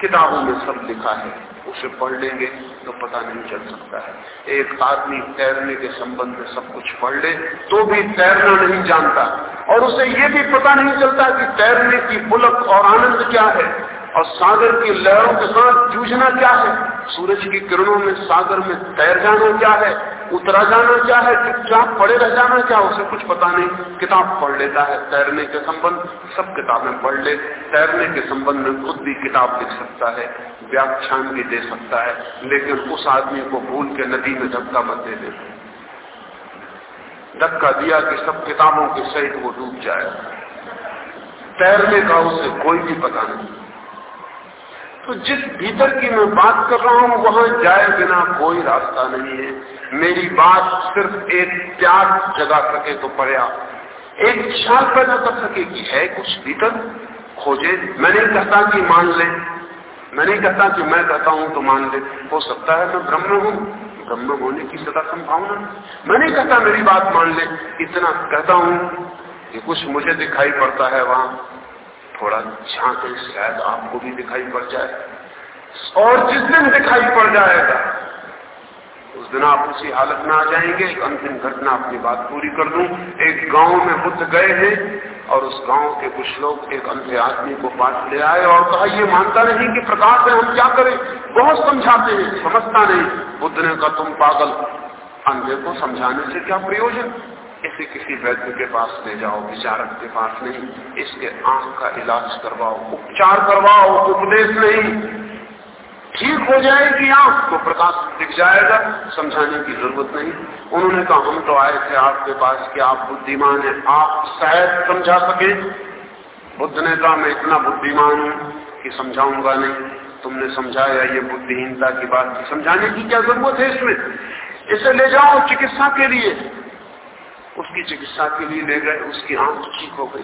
किताबों में सब लिखा है। उसे पढ़ लेंगे तो पता नहीं चल सकता है। एक आदमी तैरने के संबंध में सब कुछ पढ़ ले तो भी तैरना नहीं जानता। और उसे ये भी पता नहीं चलता कि तैरने की पुलक और आनंद क्या है। और सागर की लहरों के साथ जूझना क्या है? सूरज की किरणों में, सागर में तैर जाना क्या है? उतरा जाना क्या है? चुपचाप पड़े रह जाना क्या उसे कुछ पता नहीं। किताब पढ़ लेता है। तैरने के संबंध सब किताबें पढ़ ले। तैरने के संबंध में खुद भी किताब लिख सकता है। व्याख्यान भी दे सकता है। लेकिन उस आदमी को भूल के नदी में धक्का मत दे दे। धक्का दिया कि सब किताबों के सहित वो डूब जाए। तैरने का उसे कोई भी पता नहीं। तो जिस भीतर की मैं बात कर रहा हूँ, वहाँ जाए बिना कोई रास्ता नहीं है। मेरी बात सिर्फ़ एक त्याग जगा सके तो पर्याप्त एक ख्याल पैदा कर सके कि है कुछ भीतर? खोजे। मैं नहीं कहता कि मान ले। मैं नहीं कहता कि मैं कहता हूँ तो मान ले। हो सकता है मैं ब्रह्म हूँ। ब्रह्म होने की सदा संभावना मैं नहीं कहता मेरी बात मान ले। इतना कहता हूँ कि कुछ मुझे दिखाई पड़ता है वहाँ। थोड़ा झांके शायद आपको भी दिखाई पड़ जाए। और जिस दिन दिखाई पड़ जाएगा, उस दिन आप उसी हालत में आ जाएँगे। अंतिम घटना अपनी बात पूरी कर दूँ। एक गाँव में बुद्ध गए हैं और उस गाँव के कुछ लोग एक अंधे आदमी को पास ले आए और कहा, ये मानता नहीं कि प्रकाश है, हम क्या करें? बहुत समझाते हैं, समझता नहीं। बुद्ध ने कहा, तुम पागल, अंधे को समझाने से क्या प्रयोजन? इसे किसी वैद्य के पास ले जाओ, विचारक के पास नहीं इसके आँख का इलाज करवाओ, उपचार करवाओ, उपदेश नहीं ठीक हो जाएगी आँख। तो प्रकाश दिख जाएगा, समझाने की ज़रूरत नहीं। उन्होंने कहा, हम तो आए थे आपके पास कि आप बुद्धिमान हैं, आप शायद समझा सके। बुद्ध ने कहा, मैं इतना बुद्धिमान हूँ कि समझाऊँगा नहीं। तुमने समझाया ये बुद्धिहीनता की बात समझाने की क्या ज़रूरत है इसमें? इसे ले जाओ चिकित्सा के लिए। उसकी चिकित्सा के लिए ले गए, उसकी आँख ठीक हो गई।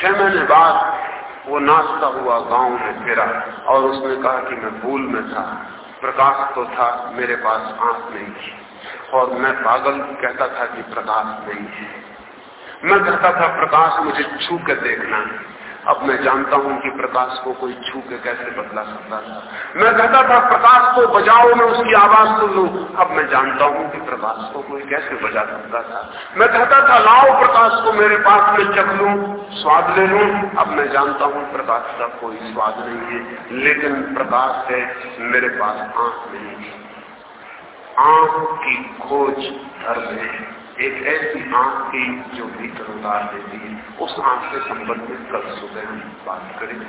छह महीने बाद वो नाचता हुआ, गाँव में फिरा और उसने कहा कि मैं भूल में था, प्रकाश तो था, मेरे पास आँख नहीं थी। और मैं पागल कहता था कि प्रकाश नहीं है। मैं कहता था, प्रकाश मुझे छू कर देखना है। अब मैं जानता हूँ कि प्रकाश को कोई छू के कैसे बदला सकता था। मैं कहता था, प्रकाश को बजाओ, मैं उसकी आवाज़ सुन लू। अब मैं जानता हूँ कि प्रकाश को कोई कैसे बजा सकता था। मैं कहता था, लाओ प्रकाश को मेरे पास, में चख लू, स्वाद ले लू। अब मैं जानता हूँ प्रकाश का कोई स्वाद नहीं है, लेकिन प्रकाश है मेरे पास आँख नहीं है। आँख की खोज धर्म है। एक ऐसी आँख की जो भीतर उतार देती है। उस आँख से संबंधित कल सुबह हम बात करें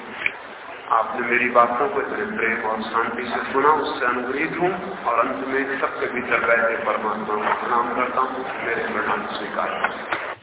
आपने मेरी बातों को इतने प्रेम और शांति से सुना, उससे अनुग्रहित हूँ और अंत में सबके भीतर रहते परमात्मा को प्रणाम करता हूँ। मेरे प्रणाम स्वीकार